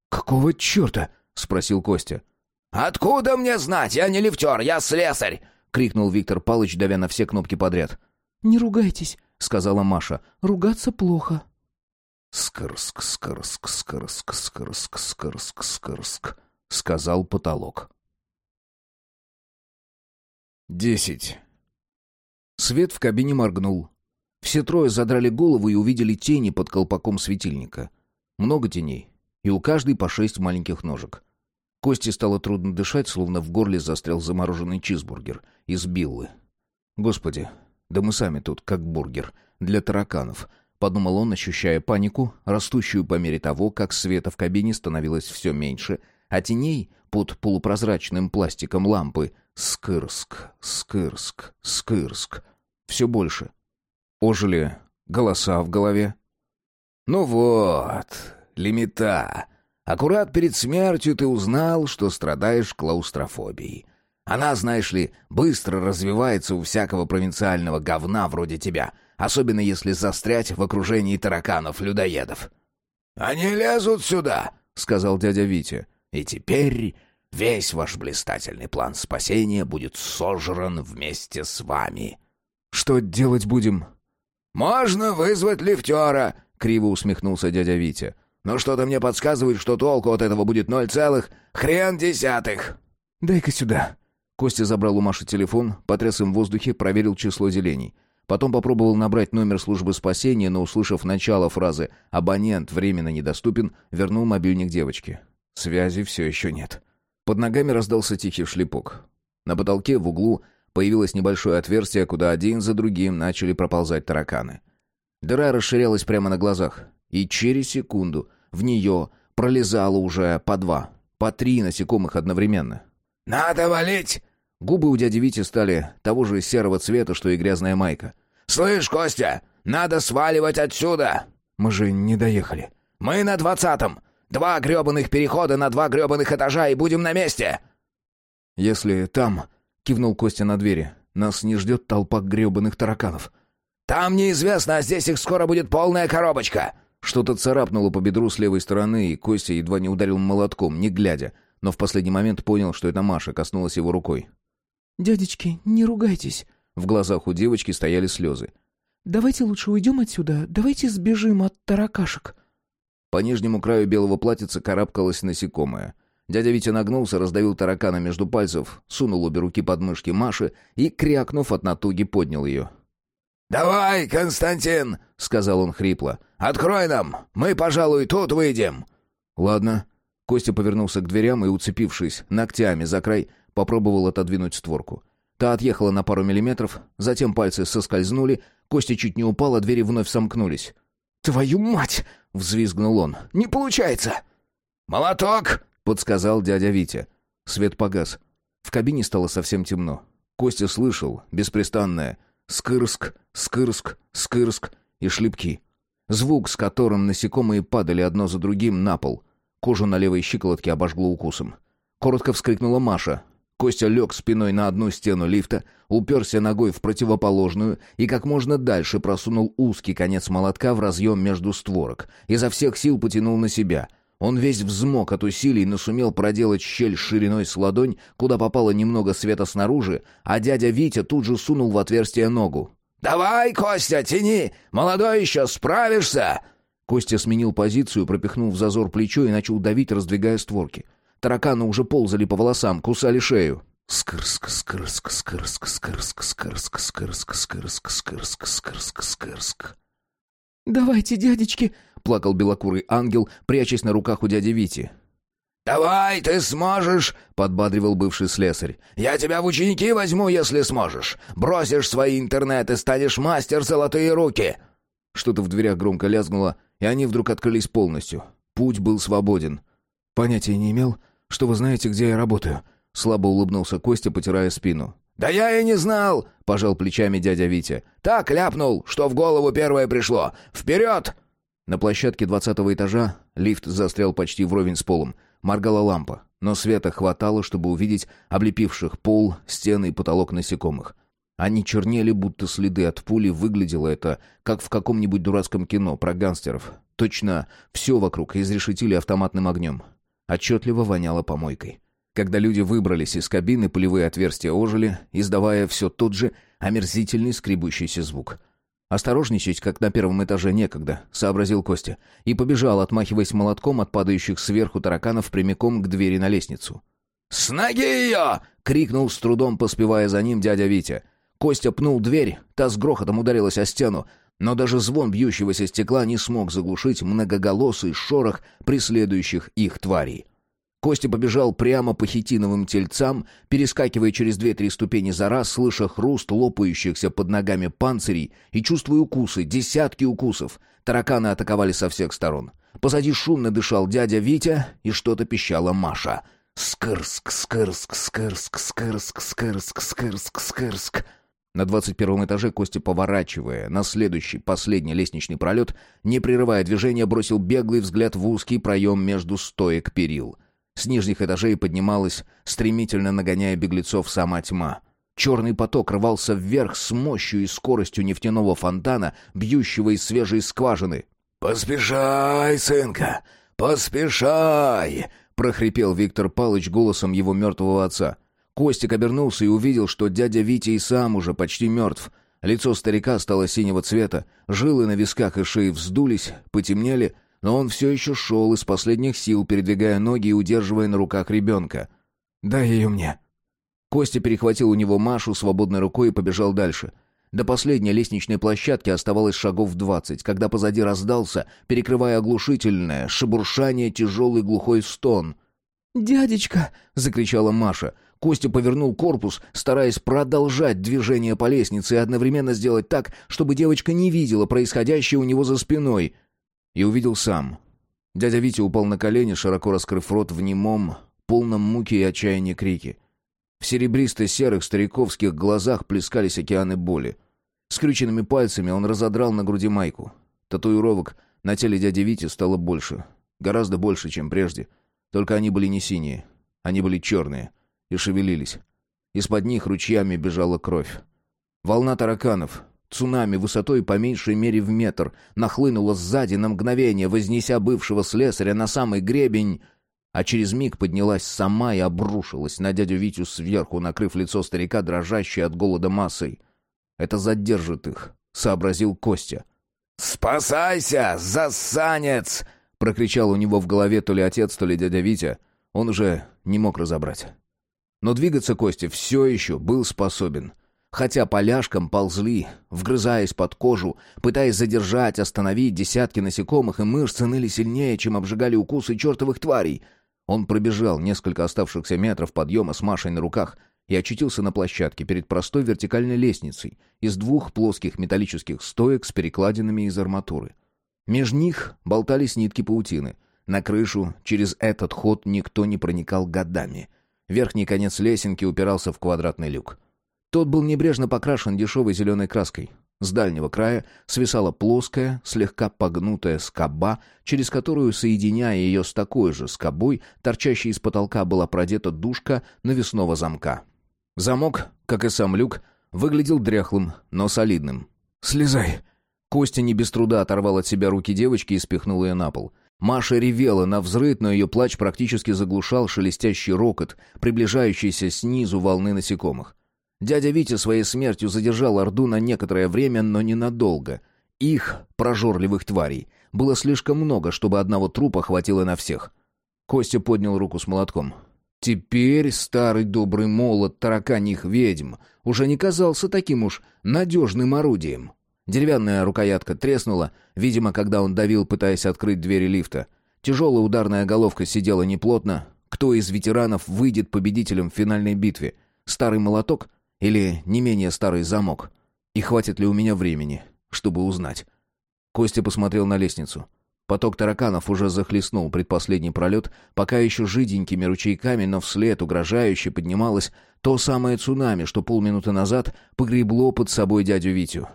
«Какого черта?» — спросил Костя. «Откуда мне знать? Я не лифтер, я слесарь!» — крикнул Виктор Палыч, давя на все кнопки подряд. «Не ругайтесь», — сказала Маша. «Ругаться плохо». «Скрск, скрск, скрск, скрск, скрск, скрск», — сказал потолок. Десять. Свет в кабине моргнул. Все трое задрали голову и увидели тени под колпаком светильника. Много теней, и у каждой по шесть маленьких ножек. Кости стало трудно дышать, словно в горле застрял замороженный чизбургер из Биллы. «Господи, да мы сами тут как бургер. Для тараканов», — подумал он, ощущая панику, растущую по мере того, как света в кабине становилось все меньше, а теней под полупрозрачным пластиком лампы «Скырск, скырск, скырск» все больше. Ожили голоса в голове. «Ну вот, лимита. Аккурат перед смертью ты узнал, что страдаешь клаустрофобией. Она, знаешь ли, быстро развивается у всякого провинциального говна вроде тебя, особенно если застрять в окружении тараканов-людоедов». «Они лезут сюда», — сказал дядя Витя. «И теперь весь ваш блистательный план спасения будет сожран вместе с вами». «Что делать будем?» «Можно вызвать лифтера», — криво усмехнулся дядя Витя. «Но что-то мне подсказывает, что толку от этого будет ноль целых хрен десятых». «Дай-ка сюда». Костя забрал у Маши телефон, потряс им в воздухе, проверил число делений. Потом попробовал набрать номер службы спасения, но, услышав начало фразы «абонент временно недоступен», вернул мобильник девочке. Связи все еще нет. Под ногами раздался тихий шлепок. На потолке в углу Появилось небольшое отверстие, куда один за другим начали проползать тараканы. Дыра расширялась прямо на глазах, и через секунду в нее пролезало уже по два, по три насекомых одновременно. «Надо валить!» Губы у дяди Вити стали того же серого цвета, что и грязная майка. «Слышь, Костя, надо сваливать отсюда!» «Мы же не доехали». «Мы на двадцатом! Два гребаных перехода на два гребаных этажа и будем на месте!» «Если там...» Кивнул Костя на двери. Нас не ждет толпа гребаных тараканов. «Там неизвестно, а здесь их скоро будет полная коробочка!» Что-то царапнуло по бедру с левой стороны, и Костя едва не ударил молотком, не глядя, но в последний момент понял, что это Маша коснулась его рукой. «Дядечки, не ругайтесь!» В глазах у девочки стояли слезы. «Давайте лучше уйдем отсюда, давайте сбежим от таракашек!» По нижнему краю белого платьица карабкалась насекомое — Дядя Витя нагнулся, раздавил таракана между пальцев, сунул обе руки под мышки Маши и, крякнув от натуги, поднял ее. «Давай, Константин!» — сказал он хрипло. «Открой нам! Мы, пожалуй, тут выйдем!» «Ладно». Костя повернулся к дверям и, уцепившись ногтями за край, попробовал отодвинуть створку. Та отъехала на пару миллиметров, затем пальцы соскользнули, Костя чуть не упал, а двери вновь сомкнулись. «Твою мать!» — взвизгнул он. «Не получается!» «Молоток!» подсказал дядя Витя. Свет погас. В кабине стало совсем темно. Костя слышал беспрестанное «скырск, скырск, скырск» и шлепки. Звук, с которым насекомые падали одно за другим на пол. Кожу на левой щиколотке обожгло укусом. Коротко вскрикнула Маша. Костя лег спиной на одну стену лифта, уперся ногой в противоположную и как можно дальше просунул узкий конец молотка в разъем между створок. Изо всех сил потянул на себя — он весь взмок от усилий, но сумел проделать щель шириной с ладонь, куда попало немного света снаружи, а дядя Витя тут же сунул в отверстие ногу. «Давай, Костя, тяни! Молодой еще, справишься!» Костя сменил позицию, пропихнул в зазор плечо и начал давить, раздвигая створки. Тараканы уже ползали по волосам, кусали шею. Скрск, скрск, скрск, скрск, скрск, скрск, скрск, скрск, скрск, скрск. «Давайте, дядечки!» — плакал белокурый ангел, прячась на руках у дяди Вити. «Давай, ты сможешь!» — подбадривал бывший слесарь. «Я тебя в ученики возьму, если сможешь. Бросишь свои интернеты, станешь мастер золотые руки!» Что-то в дверях громко лязгнуло, и они вдруг открылись полностью. Путь был свободен. «Понятия не имел, что вы знаете, где я работаю», — слабо улыбнулся Костя, потирая спину. «Да я и не знал!» — пожал плечами дядя Витя. «Так ляпнул, что в голову первое пришло. Вперед!» На площадке двадцатого этажа лифт застрял почти вровень с полом. Моргала лампа, но света хватало, чтобы увидеть облепивших пол, стены и потолок насекомых. Они чернели, будто следы от пули, выглядело это, как в каком-нибудь дурацком кино про гангстеров. Точно все вокруг изрешетили автоматным огнем. Отчетливо воняло помойкой. Когда люди выбрались из кабины, пулевые отверстия ожили, издавая все тот же омерзительный скребущийся звук. «Осторожничать, как на первом этаже, некогда», — сообразил Костя, и побежал, отмахиваясь молотком от падающих сверху тараканов прямиком к двери на лестницу. «С ноги ее!» — крикнул с трудом, поспевая за ним дядя Витя. Костя пнул дверь, та с грохотом ударилась о стену, но даже звон бьющегося стекла не смог заглушить многоголосый шорох преследующих их тварей. Костя побежал прямо по хитиновым тельцам, перескакивая через две-три ступени за раз, слыша хруст лопающихся под ногами панцирей и чувствуя укусы, десятки укусов. Тараканы атаковали со всех сторон. Позади шумно дышал дядя Витя, и что-то пищала Маша. «Скырск, скырск, скырск, скырск, скырск, скырск, скырск». На двадцать первом этаже Костя, поворачивая на следующий, последний лестничный пролет, не прерывая движения, бросил беглый взгляд в узкий проем между стоек перил — с нижних этажей поднималась, стремительно нагоняя беглецов сама тьма. Черный поток рвался вверх с мощью и скоростью нефтяного фонтана, бьющего из свежей скважины. «Поспешай, сынка, поспешай!» — прохрипел Виктор Палыч голосом его мертвого отца. Костик обернулся и увидел, что дядя Витя и сам уже почти мертв. Лицо старика стало синего цвета, жилы на висках и шее вздулись, потемнели — но он все еще шел из последних сил, передвигая ноги и удерживая на руках ребенка. «Дай ее мне». Костя перехватил у него Машу свободной рукой и побежал дальше. До последней лестничной площадки оставалось шагов двадцать, когда позади раздался, перекрывая оглушительное, шебуршание, тяжелый глухой стон. «Дядечка!» — закричала Маша. Костя повернул корпус, стараясь продолжать движение по лестнице и одновременно сделать так, чтобы девочка не видела происходящее у него за спиной — и увидел сам. Дядя Витя упал на колени, широко раскрыв рот в немом, полном муки и отчаяния крики. В серебристо-серых стариковских глазах плескались океаны боли. Скрюченными пальцами он разодрал на груди майку. Татуировок на теле дяди Вити стало больше. Гораздо больше, чем прежде. Только они были не синие. Они были черные. И шевелились. Из-под них ручьями бежала кровь. Волна тараканов, Цунами высотой по меньшей мере в метр нахлынуло сзади на мгновение, вознеся бывшего слесаря на самый гребень, а через миг поднялась сама и обрушилась на дядю Витю сверху, накрыв лицо старика, дрожащей от голода массой. «Это задержит их», — сообразил Костя. «Спасайся, засанец!» — прокричал у него в голове то ли отец, то ли дядя Витя. Он уже не мог разобрать. Но двигаться Костя все еще был способен — Хотя поляшкам ползли, вгрызаясь под кожу, пытаясь задержать, остановить десятки насекомых, и мышцы ныли сильнее, чем обжигали укусы чертовых тварей. Он пробежал несколько оставшихся метров подъема с Машей на руках и очутился на площадке перед простой вертикальной лестницей из двух плоских металлических стоек с перекладинами из арматуры. Меж них болтались нитки паутины. На крышу через этот ход никто не проникал годами. Верхний конец лесенки упирался в квадратный люк. Тот был небрежно покрашен дешевой зеленой краской. С дальнего края свисала плоская, слегка погнутая скоба, через которую, соединяя ее с такой же скобой, торчащей из потолка была продета дужка навесного замка. Замок, как и сам люк, выглядел дряхлым, но солидным. «Слезай!» Костя не без труда оторвал от себя руки девочки и спихнул ее на пол. Маша ревела на взрыв, но ее плач практически заглушал шелестящий рокот, приближающийся снизу волны насекомых. Дядя Витя своей смертью задержал Орду на некоторое время, но ненадолго. Их, прожорливых тварей, было слишком много, чтобы одного трупа хватило на всех. Костя поднял руку с молотком. Теперь старый добрый молот тараканьих ведьм уже не казался таким уж надежным орудием. Деревянная рукоятка треснула, видимо, когда он давил, пытаясь открыть двери лифта. Тяжелая ударная головка сидела неплотно. Кто из ветеранов выйдет победителем в финальной битве? Старый молоток или не менее старый замок? И хватит ли у меня времени, чтобы узнать? Костя посмотрел на лестницу. Поток тараканов уже захлестнул предпоследний пролет, пока еще жиденькими ручейками, но вслед угрожающе поднималось то самое цунами, что полминуты назад погребло под собой дядю Витю.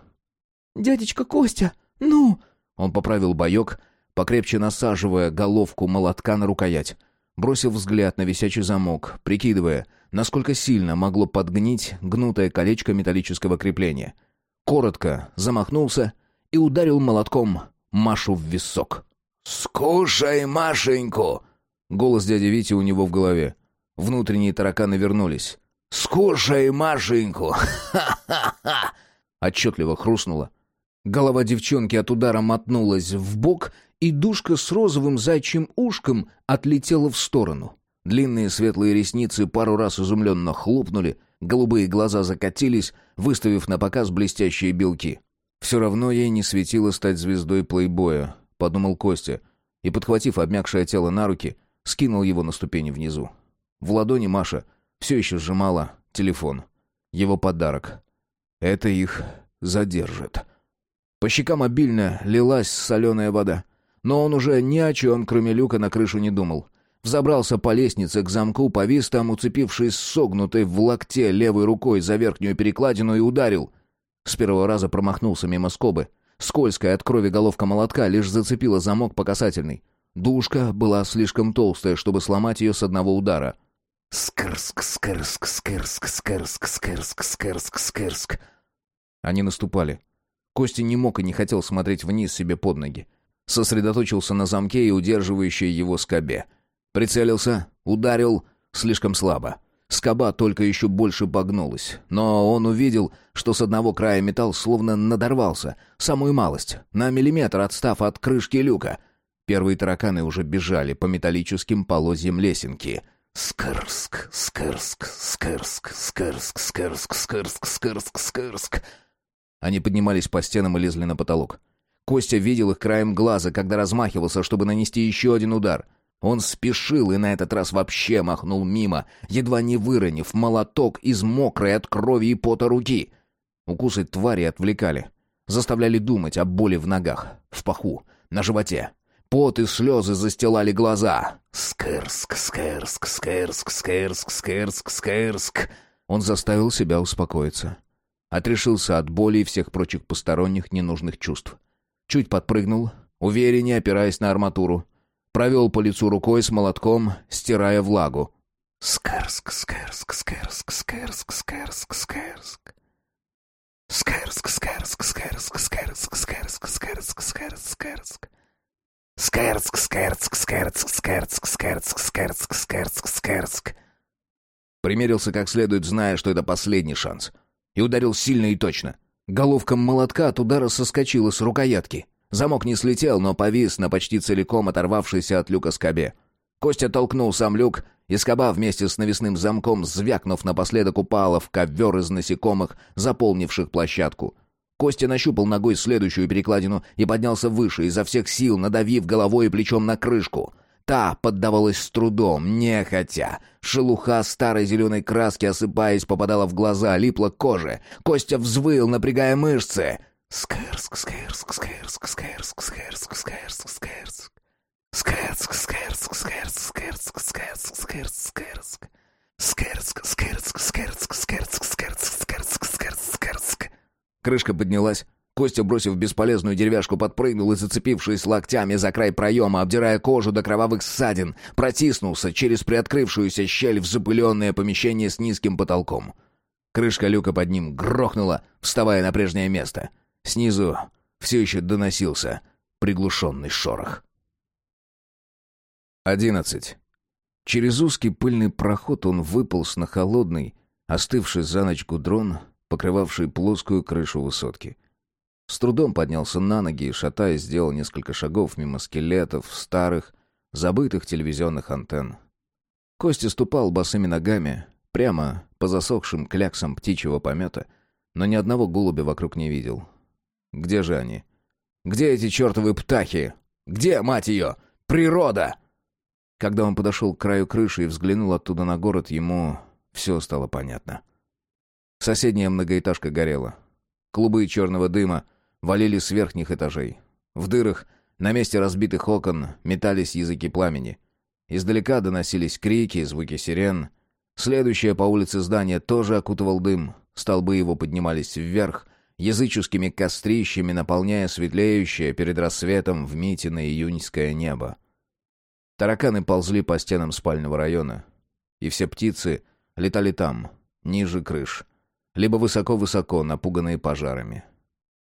«Дядечка Костя, ну...» Он поправил боек, покрепче насаживая головку молотка на рукоять. Бросил взгляд на висячий замок, прикидывая, насколько сильно могло подгнить гнутое колечко металлического крепления. Коротко замахнулся и ударил молотком Машу в висок. «Скушай Машеньку!» Голос дяди Вити у него в голове. Внутренние тараканы вернулись. «Скушай Машеньку! Ха-ха-ха!» Отчетливо хрустнуло. Голова девчонки от удара мотнулась в бок, и душка с розовым зайчьим ушком отлетела в сторону. Длинные светлые ресницы пару раз изумленно хлопнули, голубые глаза закатились, выставив на показ блестящие белки. «Все равно ей не светило стать звездой плейбоя», — подумал Костя, и, подхватив обмякшее тело на руки, скинул его на ступени внизу. В ладони Маша все еще сжимала телефон. Его подарок. Это их задержит. По щекам обильно лилась соленая вода. Но он уже ни о чем, кроме люка, на крышу не думал. Взобрался по лестнице к замку, повис там, уцепившись согнутой в локте левой рукой за верхнюю перекладину и ударил — с первого раза промахнулся мимо скобы. Скользкая от крови головка молотка лишь зацепила замок по касательной. Душка была слишком толстая, чтобы сломать ее с одного удара. Скрск, скрск, скрск, скрск, скрск, скрск, скрск. Они наступали. Костя не мог и не хотел смотреть вниз себе под ноги. Сосредоточился на замке и удерживающей его скобе. Прицелился, ударил слишком слабо. Скоба только еще больше погнулась, но он увидел, что с одного края металл словно надорвался, самую малость, на миллиметр отстав от крышки люка. Первые тараканы уже бежали по металлическим полозьям лесенки. Скрск, скрск, скрск, скрск, скрск, скрск, скрск, скрск. Они поднимались по стенам и лезли на потолок. Костя видел их краем глаза, когда размахивался, чтобы нанести еще один удар — он спешил и на этот раз вообще махнул мимо, едва не выронив молоток из мокрой от крови и пота руки. Укусы твари отвлекали, заставляли думать о боли в ногах, в паху, на животе. Пот и слезы застилали глаза. «Скэрск, скэрск, скэрск, скэрск, скэрск, скэрск». Он заставил себя успокоиться. Отрешился от боли и всех прочих посторонних ненужных чувств. Чуть подпрыгнул, увереннее опираясь на арматуру. Провел по лицу рукой с молотком, стирая влагу. Скэрск, скэрск, скэрск, скэрск, скэрск, скэрск. Скэрск, скэрск, скэрск, скэрск, скэрск, скэрск, скэрск, скэрск. Скэрск, скэрск, скэрск, скэрск, скэрск, скэрск, скэрск, скэрск. Примерился как следует, зная, что это последний шанс. И ударил сильно и точно. Головка молотка от удара соскочила с рукоятки. Замок не слетел, но повис на почти целиком оторвавшейся от люка скобе. Костя толкнул сам люк, и скоба вместе с навесным замком, звякнув напоследок, упала в ковер из насекомых, заполнивших площадку. Костя нащупал ногой следующую перекладину и поднялся выше, изо всех сил надавив головой и плечом на крышку. Та поддавалась с трудом, нехотя. Шелуха старой зеленой краски, осыпаясь, попадала в глаза, липла к коже. Костя взвыл, напрягая мышцы — Скэрск, скэрск, скэрск, скэрск, скэрск, скэрск, скэрск. Скэрск, скэрск, скэрск, скэрск, скэрск, скэрск, скэрск. Скэрск, скэрск, скэрск, скэрск, скэрск, скэрск, скэрск. Крышка поднялась. Костя, бросив бесполезную деревяшку, подпрыгнул и, зацепившись локтями за край проема, обдирая кожу до кровавых ссадин, протиснулся через приоткрывшуюся щель в запыленное помещение с низким потолком. Крышка люка под ним грохнула, вставая на прежнее место — Снизу все еще доносился приглушенный шорох. Одиннадцать. Через узкий пыльный проход он выполз на холодный, остывший за ночь гудрон, покрывавший плоскую крышу высотки. С трудом поднялся на ноги и, шатаясь, сделал несколько шагов мимо скелетов, старых, забытых телевизионных антенн. Костя ступал босыми ногами, прямо по засохшим кляксам птичьего помета, но ни одного голубя вокруг не видел. Где же они? Где эти чертовы птахи? Где, мать ее, природа? Когда он подошел к краю крыши и взглянул оттуда на город, ему все стало понятно. Соседняя многоэтажка горела. Клубы черного дыма валили с верхних этажей. В дырах, на месте разбитых окон, метались языки пламени. Издалека доносились крики и звуки сирен. Следующее по улице здание тоже окутывал дым. Столбы его поднимались вверх, языческими кострищами наполняя светлеющее перед рассветом в Митино июньское небо. Тараканы ползли по стенам спального района. И все птицы летали там, ниже крыш. Либо высоко-высоко, напуганные пожарами.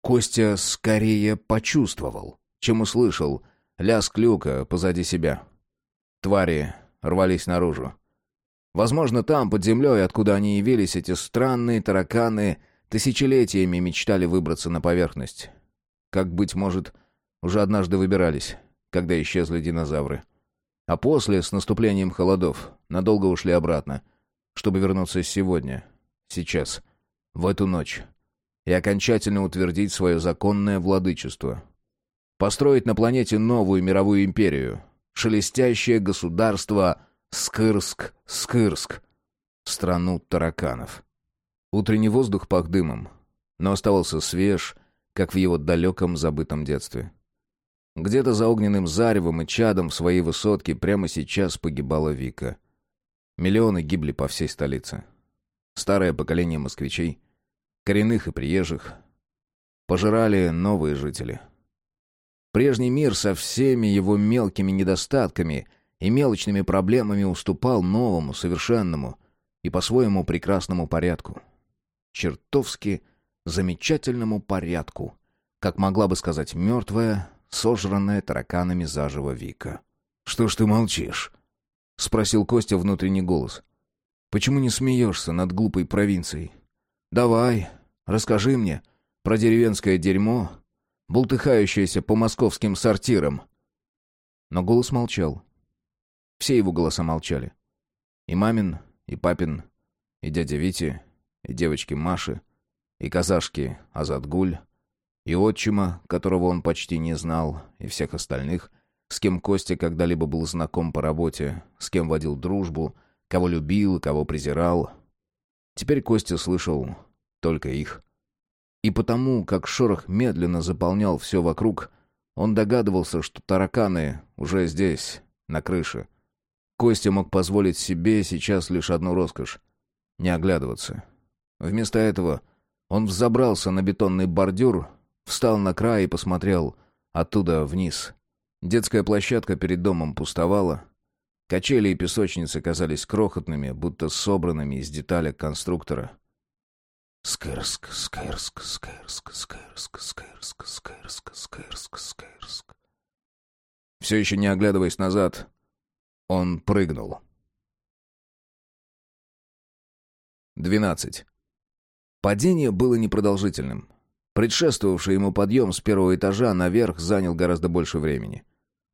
Костя скорее почувствовал, чем услышал лязг люка позади себя. Твари рвались наружу. Возможно, там, под землей, откуда они явились, эти странные тараканы тысячелетиями мечтали выбраться на поверхность. Как, быть может, уже однажды выбирались, когда исчезли динозавры. А после, с наступлением холодов, надолго ушли обратно, чтобы вернуться сегодня, сейчас, в эту ночь, и окончательно утвердить свое законное владычество. Построить на планете новую мировую империю, шелестящее государство Скырск-Скырск, страну тараканов. Утренний воздух пах дымом, но оставался свеж, как в его далеком забытом детстве. Где-то за огненным заревом и чадом в своей высотке прямо сейчас погибала Вика. Миллионы гибли по всей столице. Старое поколение москвичей, коренных и приезжих, пожирали новые жители. Прежний мир со всеми его мелкими недостатками и мелочными проблемами уступал новому, совершенному и по-своему прекрасному порядку чертовски замечательному порядку, как могла бы сказать мертвая, сожранная тараканами заживо Вика. «Что ж ты молчишь?» — спросил Костя внутренний голос. «Почему не смеешься над глупой провинцией? Давай, расскажи мне про деревенское дерьмо, бултыхающееся по московским сортирам». Но голос молчал. Все его голоса молчали. И мамин, и папин, и дядя Вити, и девочки Маши, и казашки Азатгуль, и отчима, которого он почти не знал, и всех остальных, с кем Костя когда-либо был знаком по работе, с кем водил дружбу, кого любил, кого презирал. Теперь Костя слышал только их. И потому, как шорох медленно заполнял все вокруг, он догадывался, что тараканы уже здесь, на крыше. Костя мог позволить себе сейчас лишь одну роскошь — не оглядываться. Вместо этого он взобрался на бетонный бордюр, встал на край и посмотрел оттуда вниз. Детская площадка перед домом пустовала. Качели и песочницы казались крохотными, будто собранными из деталек конструктора. Скэрск, скэрск, скэрск, скэрск, скэрск, скэрск, скэрск, скэрск. Все еще не оглядываясь назад, он прыгнул. Двенадцать. Падение было непродолжительным. Предшествовавший ему подъем с первого этажа наверх занял гораздо больше времени.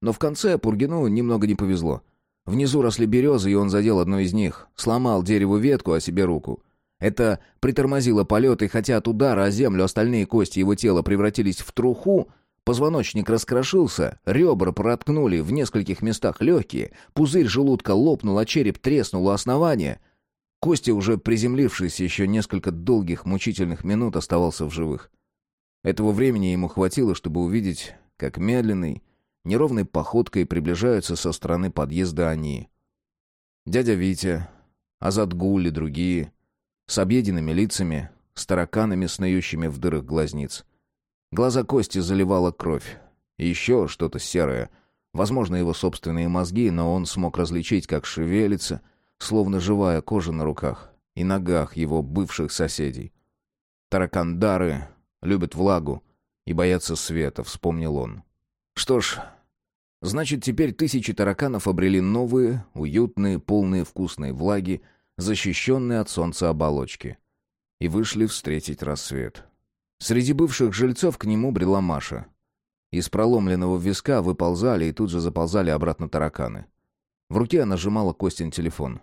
Но в конце Пургину немного не повезло. Внизу росли березы, и он задел одну из них, сломал дереву ветку, а себе руку. Это притормозило полет, и хотя от удара о землю остальные кости его тела превратились в труху, позвоночник раскрошился, ребра проткнули в нескольких местах легкие, пузырь желудка лопнул, а череп треснул у основания. Костя, уже приземлившись еще несколько долгих мучительных минут, оставался в живых. Этого времени ему хватило, чтобы увидеть, как медленной, неровной походкой приближаются со стороны подъезда они. Дядя Витя, Азатгуль и другие, с объеденными лицами, с тараканами, снующими в дырах глазниц. Глаза Кости заливала кровь. Еще что-то серое. Возможно, его собственные мозги, но он смог различить, как шевелится — словно живая кожа на руках и ногах его бывших соседей. Таракандары любят влагу и боятся света, вспомнил он. Что ж, значит, теперь тысячи тараканов обрели новые, уютные, полные вкусной влаги, защищенные от солнца оболочки. И вышли встретить рассвет. Среди бывших жильцов к нему брела Маша. Из проломленного виска выползали и тут же заползали обратно тараканы. В руке она сжимала Костин телефон.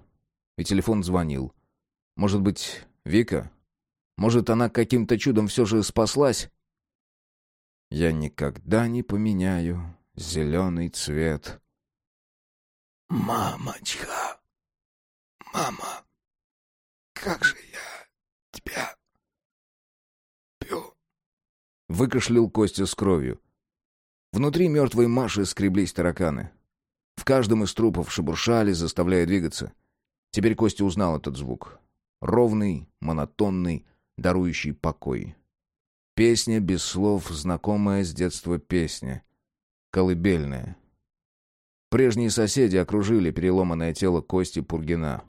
И телефон звонил. Может быть, Вика? Может, она каким-то чудом все же спаслась? Я никогда не поменяю зеленый цвет. «Мамочка! Мама! Как же я тебя пью!» Выкашлял Костя с кровью. Внутри мертвой Маши скреблись тараканы. В каждом из трупов шебуршали, заставляя двигаться. Теперь Костя узнал этот звук. Ровный, монотонный, дарующий покой. Песня без слов, знакомая с детства песня. Колыбельная. Прежние соседи окружили переломанное тело Кости Пургина.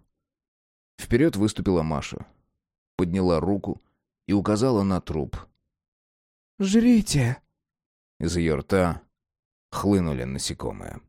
Вперед выступила Маша. Подняла руку и указала на труп. «Жрите!» Из ее рта хлынули насекомые.